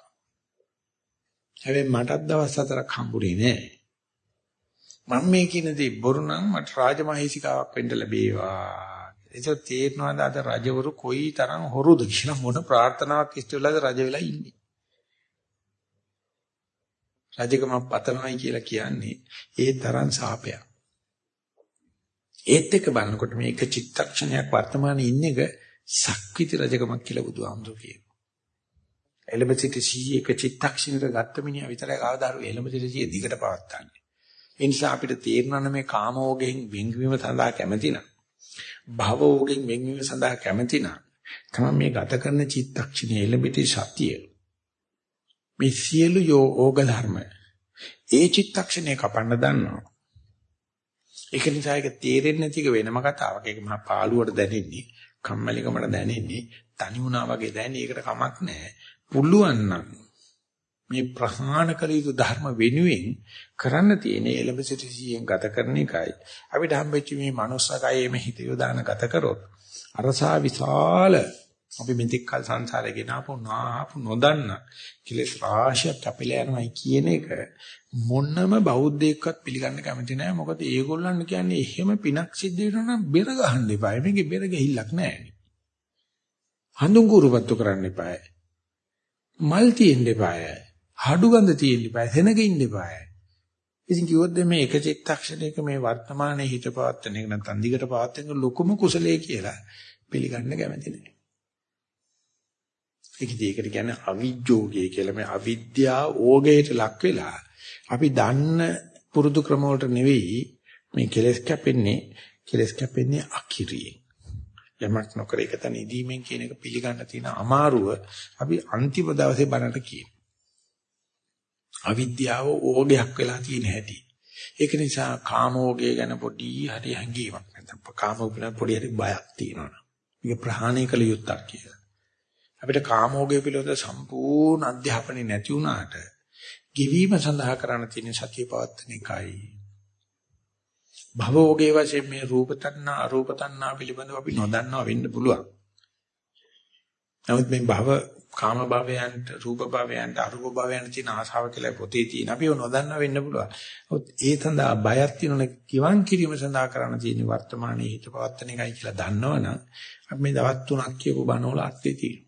හැබැයි මටත් දවස් හතරක් හම්බුනේ නෑ. මම මේ කියන දේ බොරු නම් මට රාජමහේසිකාවක් වෙන්න ලැබේවා. ඒක තේරෙනවාද අද රජවරු කොයි තරම් හොරුද කියලා මොන ප්‍රාර්ථනාවක් ඉස්තෙල්ලාද රජ වෙලා ඉන්නේ. රජකම පතනවයි කියලා කියන්නේ ඒ තරම් සාපයක්. ඒත් එක බලනකොට මේ එක චිත්තක්ෂණයක් වර්තමානයේ ඉන්න එක සක්විති රජකමක් කියලා බුදුහාමුදුරු කියනවා. එළඹ සිටි සීයේ එක චිත්තක්ෂණයක ගත්ත මිනිහා විතරයි කවදාරු එළඹ සිටි සීයේ දිගට පවත්තන්නේ. ඒ නිසා අපිට තේරෙනවා මේ කාමෝගෙන් වෙන්වීම සඳහා කැමති නම් භවෝගෙන් වෙන්වීම සඳහා කැමති නම් තමයි මේ ගත කරන චිත්තක්ෂණයේ එළඹිටි සතිය. මේ සියලු යෝග ධර්ම ඒ චිත්තක්ෂණය කපන්න දන්නවා. ඒක නිසා ඒක තේරෙන්නේ නැතික වෙනම කතාවක්. ඒක මහා පාළුවට දැනෙන්නේ, කම්මැලිකමට දැනෙන්නේ, තනි වුණා වගේ දැනෙන්නේ. ඒකට කමක් නැහැ. පුළුවන් නම් මේ ප්‍රහාණ කළ යුතු ධර්ම වෙනුවෙන් කරන්න තියෙන එළඹ සිටියෙන් ගත කරන එකයි. අපිට හම්බෙච්ච මේ manussකයේ මේ හිත යොදාන ගත කරොත් අරසා විශාල අපි මෙතෙක් කල සංසාරේ ගෙනාපු නාපු නොදන්න කිලස් රාශියක් අපිලා යනවායි කියන එක මොන්නම බෞද්ධයෙක්වත් පිළිගන්න කැමති නැහැ මොකද ඒගොල්ලන් කියන්නේ එහෙම පිනක් සිද්ධ වෙනවා නම් බෙර ගහන්න එපා. මේකේ බෙර ගහිල්ලක් නැහැ හඳුන් කුරුපත්තු කරන්න එපා මල් තියෙන්න එපා හඩු ගඳ තියෙන්න එපා සෙනග ඉන්න එපා. ඉතින් කිව්වොත් මේ එක චිත්තක්ෂණයක මේ වර්තමානයේ හිත පවත්තන එක නැත්නම් දිගට පවත්තන ලොකුම කුසලයේ කියලා පිළිගන්න කැමති නැහැ ඒකදී ඒකට කියන්නේ අවිජ්ජෝගය කියලා. මේ අවිද්‍යාව ඕගයට ලක් වෙලා අපි දන්න පුරුදු ක්‍රම වලට නෙවෙයි මේ කෙලස් කැපෙන්නේ කෙලස් කැපෙන්නේ අකිරියෙන්. යමක් නොකර එක තන ඉදීමෙන් කියන එක පිළිගන්න තියෙන අමාරුව අපි අන්තිම දවසේ බණට කියන අවිද්‍යාව ඕගයක් වෙලා තියෙන හැටි ඒක නිසා කාමෝගය ගැන පොඩි හරි හැඟීමක් නැත්නම් කාමෝගය පොඩි හරි බයක් තියෙනවා මේක ප්‍රහාණය කළ යුත්තක් කියලා අපිට කාමෝගය පිළිබඳ සම්පූර්ණ අධ්‍යාපනය නැති වුණාට ගිවීම සඳහා කරන්න තියෙන සතිය පවත්තන එකයි. භවෝගේ වශයෙන් මේ රූප තණ්හා අරූප තණ්හා පිළිබඳව අපි නොදන්නවා වෙන්න පුළුවන්. නමුත් මේ භව කාම භවයන්ට රූප භවයන්ට අරූප භවයන්ට තියෙන ආශාව කියලා පොතේ තියෙන අපි නොදන්නා වෙන්න පුළුවන්. නමුත් ඒ සඳහා බයක් තියෙනවනේ කිවන් කිරීම සඳහා කරන්න තියෙන වර්තමානයේ හිත පවත්තන එකයි කියලා දන්නවනම් අපි මේ දවස් තුනක් කියපු බණවල අර්ථය තියෙනවා.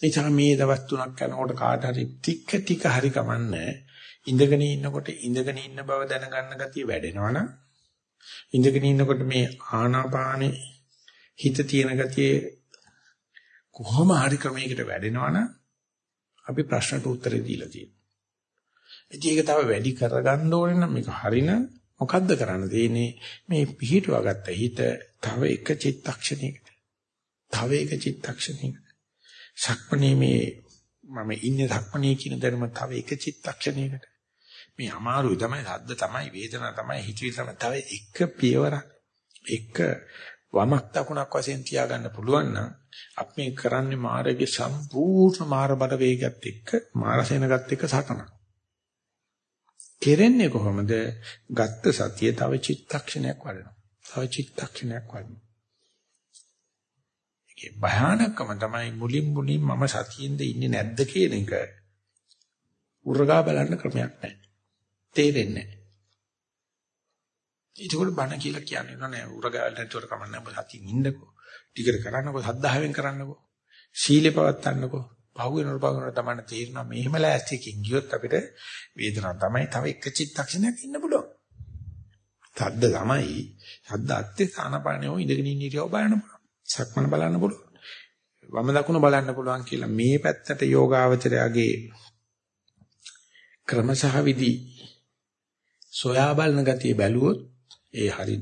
එචා මේ දවස් තුනක් යනකොට කාට හරි ටික ටික හරි කමන්නේ ඉඳගෙන ඉන්නකොට ඉඳගෙන ඉන්න බව දැනගන්න ගතිය වැඩෙනවනම් ඉඳගෙන ඉන්නකොට මේ ආනාපානේ හිත තියෙන ගතිය කොහොම හරි ක්‍රමයකට වැඩෙනවනම් අපි ප්‍රශ්නට උත්තර දීලා තියෙනවා. ඉතින් ඒක තව වැඩි කරගන්න ඕනේ නම් මේක හරින මොකද්ද කරන්න තියෙන්නේ? මේ පිහිටුවා ගත්ත හිත තව එක චිත්තක්ෂණයකට. තව එක චිත්තක්ෂණයකට. සක්මණේ මේ මම ඉන්නේ සක්මණේ කියන ධර්ම තව එක චිත්තක්ෂණයකට. මේ අමාරුයි. තමයි සද්ද තමයි වේදනා තමයි හිතවිලි තමයි තව එක පියවරක්. එක වමක් දකුණක් වශයෙන් තියාගන්න පුළුවන් නම් අපි මේ කරන්නේ මාර්ගයේ සම්පූර්ණ මාර බල වේගයත් එක්ක මාරසෙනගත් එක්ක සටන. කෙරෙන්නේ කොහොමද? ගත්ත සතිය තව චිත්තක්ෂණයක් වඩනවා. තව චිත්තක්ෂණයක් වඩනවා. ඒකේ භයානකම තමයි මුලින් මුලින් මම සතියෙන්ද ඉන්නේ නැද්ද කියන එක උරගා බලන්න ක්‍රමයක් නැහැ. තේරෙන්නේ නැහැ. ඒකවල බණ කියලා කියන්නේ නෑ උරගා නැතුව කමන්නේ ඔබ සතියින් ඉන්නකෝ. ටිකට කරන්නකෝ සද්ධාවෙන් කරන්නකෝ. සීලේ පවත්තන්නකෝ. පහු වෙනකොට පහු වෙනකොට තමයි තේරෙනවා මෙහෙම ලෑස්තියකින් ගියොත් අපිට වේදනාවක් තමයි තව එක චිත්තක්ෂණයක් ඉන්න පුළුවන්. සද්ද තමයි. සද්ද අත්තේ සානපානියෝ ඉඳගෙන ඉන්න ඉරියව බලන්න පුළුවන්. සක්මන බලන්න පුළුවන්. වම දකුණ බලන්න පුළුවන් කියලා මේ පැත්තට යෝගාවචරයාගේ ක්‍රමසහ විදි සොයා බලන ගතිය බැලුවොත් ඒ හරි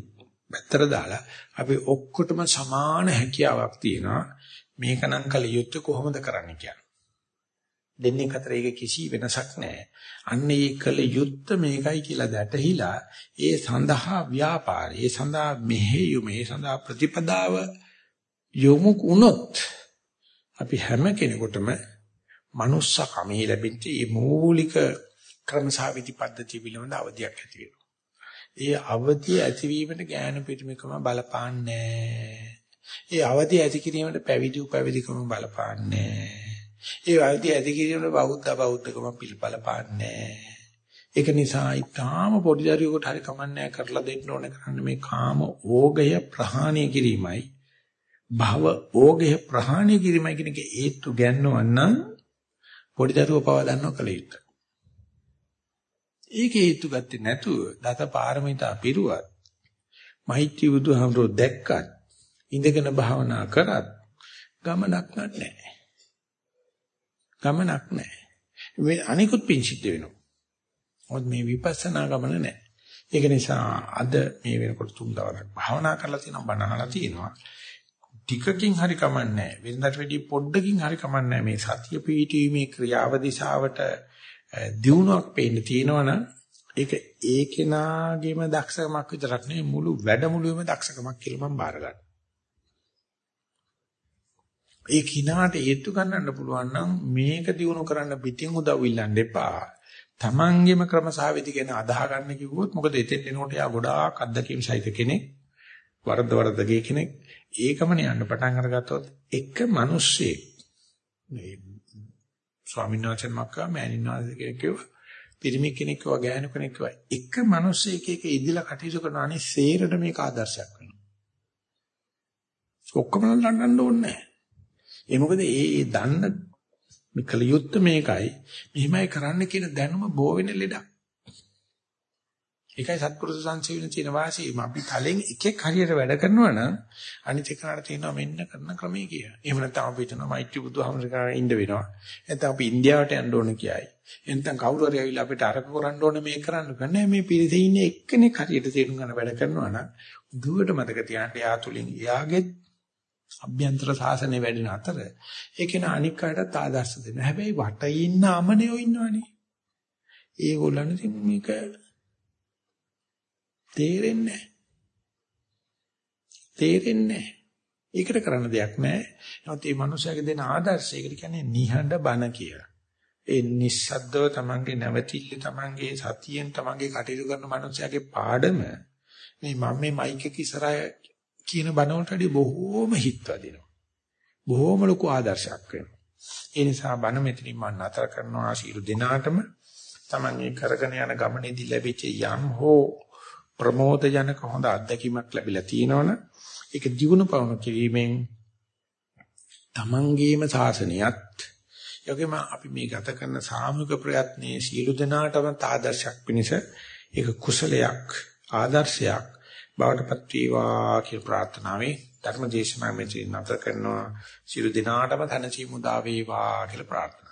පැත්තට දාලා අපි ඔක්කොටම සමාන හැකියාවක් තියෙනවා. මේක නම් කල යුත්තේ කොහොමද කරන්න කියන්නේ දෙන්නේ අතර ඒක කිසි වෙනසක් නැහැ. අන්න ඒ කල යුත්ත මේකයි කියලා දැටහිලා ඒ සඳහා ව්‍යාපාරය ඒ සඳහා මෙහෙයුම ඒ සඳහා ප්‍රතිපදාව යොමු වුණොත් අපි හැම කෙනෙකුටම manussකමේ ලැබෙච්ච මේ මූලික ක්‍රමසාවිදි පද්ධතිය පිළිබඳ අවධියක් ඇති වෙනවා. ඒ අවධිය ඇතිවීමට ඥාන පිටුමකම බලපාන්නේ ඒ අවධිය ඇති කිරීමට පැවිදි උපැවිදිකම බලපාන්නේ ඒ අවධිය ඇති කිරීමට බෞද්ධ බෞද්ධකම පිළ බලපාන්නේ ඒක නිසා ඊටාම පොඩි දරුවෙකුට හරි කමන්නේ කරලා දෙන්න ඕන කරන්නේ මේ කාම ඕගය ප්‍රහාණය කිරීමයි. භව ඕගය ප්‍රහාණය කිරීමයි කියන එක ඒත්තු ගන්නවන්නම් පොඩි දරුවෝ පවා දන්නව කල යුත්තේ. ඒක හේතු ගත්තේ නැතුව දත පාරමිතා පිරුවත් මෛත්‍රී බුදුහාමුදුරුවෝ දැක්කත් ඉඳගෙන භාවනා කරත් ගමනක් නැහැ. ගමනක් නැහැ. මේ අනිකුත් පින් සිද්ධ වෙනවා. මොකද මේ විපස්සනා ගමන නැහැ. ඒක නිසා අද මේ වෙනකොට තුන් දවසක් භාවනා කරලා තියෙනවා බණ අහලා තියෙනවා. ටිකකින් හරි කමන්නේ වෙනදට වැඩි පොඩ්ඩකින් හරි කමන්නේ මේ සතිය පිහිටීමේ ක්‍රියාව දිශාවට දියුණුවක් පේන්න තියෙනවනම් ඒක ඒ කෙනාගේම දක්ෂකමක් විතරක් නෙවෙයි මුළු වැඩමුළුවේම දක්ෂකමක් කියලා මම බාර ගන්නවා. ඒ කිනාට හේතු ගන්නන්න පුළුවන් නම් මේක දිනු කරන්න පිටින් උදව් ඉල්ලන්න එපා. Tamangeම ක්‍රමසාවිදි ගැන අදාහ ගන්න කිව්වොත් මොකද එතෙන් එනකොට යා ගොඩාක් අත්දැකීම් සහිත කෙනෙක්. වරද වරදගේ කෙනෙක්. ඒකම යන්න පටන් අරගත්තොත් එක මිනිස්සෙක් මේ ස්වාමීන් වහන්සේ මක්කා මෑණින් වහන්සේ කෙනෙක් කිව්වා පිරිමි කෙනෙක් වගේ ගෑනු කෙනෙක් වගේ එක මිනිස්සෙක් එක ඉදිලා කටයුතු කරන අනේ සේරට මේක ආදර්ශයක් වෙනවා. ඔක්කොම ලඟන්න ඕනේ නැහැ. ඒ මොකද ඒ ඒ දන්න මේ කලියුත් මේකයි මෙහිමයි කරන්න කියන දැනුම බෝ වෙන ලෙඩක්. ඒකයි සත්පුරුෂ සංසීවන තියෙන වාසියම අපි තලෙන් එකෙක් හරියට වැඩ කරනවා නම් අනිත් එකනට තියෙනවා මෙන්න කරන ක්‍රමයේ කිය. එහෙම නැත්නම් අපි හිතනවා මෛත්‍රී බුදුහාමරකරන ඉන්න වෙනවා. නැත්නම් අපි ඉන්දියාවට යන්න ඕන කියයි. එතෙන් කවුරු හරි ඇවිල්ලා අපිට අරක කරන්න ඕනේ මේ කරන්න බෑ. මේ පිරිසේ ඉන්නේ එක්කෙනෙක් හරියට තේරුම් ගන්න වැඩ කරනවා නම් දුවට මතක තියාගන්න යා තුලින් එයාගේ අභ්‍යන්තර සාසනය වැඩෙන අතර ඒක න අනික් අයටත් ආදර්ශ දෙන්න. හැබැයි වටේ ඉන්න අමනියෝ ඉන්නවනේ. ඒගොල්ලන් ඉතින් මේක තේරෙන්නේ නැහැ. තේරෙන්නේ නැහැ. ඒකට කරන්න දෙයක් නැහැ. නමුත් මේ මනුස්සයාගේ දෙන ආදර්ශයකට කියන්නේ නිහඬ බණ කියලා. ඒ නිස්සද්දව තමන්ගේ නැවතිල්ල තමන්ගේ සතියෙන් තමන්ගේ කටයුතු කරන මනුස්සයාගේ පාඩම මේ මම මේ මයික් එක ඉස්සරහා කියන බණ වලට වඩා බොහෝම හිත් වදිනවා. බොහෝම ලොකු ආදර්ශයක් වෙනවා. ඒ නිසා බණ මෙතනින් මම නතර කරනවා ආශීර්වාද දෙනාටම තමන් මේ කරගෙන යන ගමනේදී ලැබිච්ච යම් හෝ ප්‍රමෝදජනක හොඳ අත්දැකීමක් ලැබිලා තියෙනවනේ ඒක ජීවුන පවන කිරීමෙන් තමන්ගේම සාසනියත් යෝගෙම අපි මේ ගත කරන සාමූහික ප්‍රයත්නයේ සියලු දෙනාටම ආදර්ශයක් පිණිස ඒක කුසලයක් ආදර්ශයක් බවටපත් වේවා කියලා ප්‍රාර්ථනාවේ ධර්ම දේශනාව මෙතන නැත කරනවා. සියලු දෙනාටම ධනචි මුදා වේවා කියලා ප්‍රාර්ථනා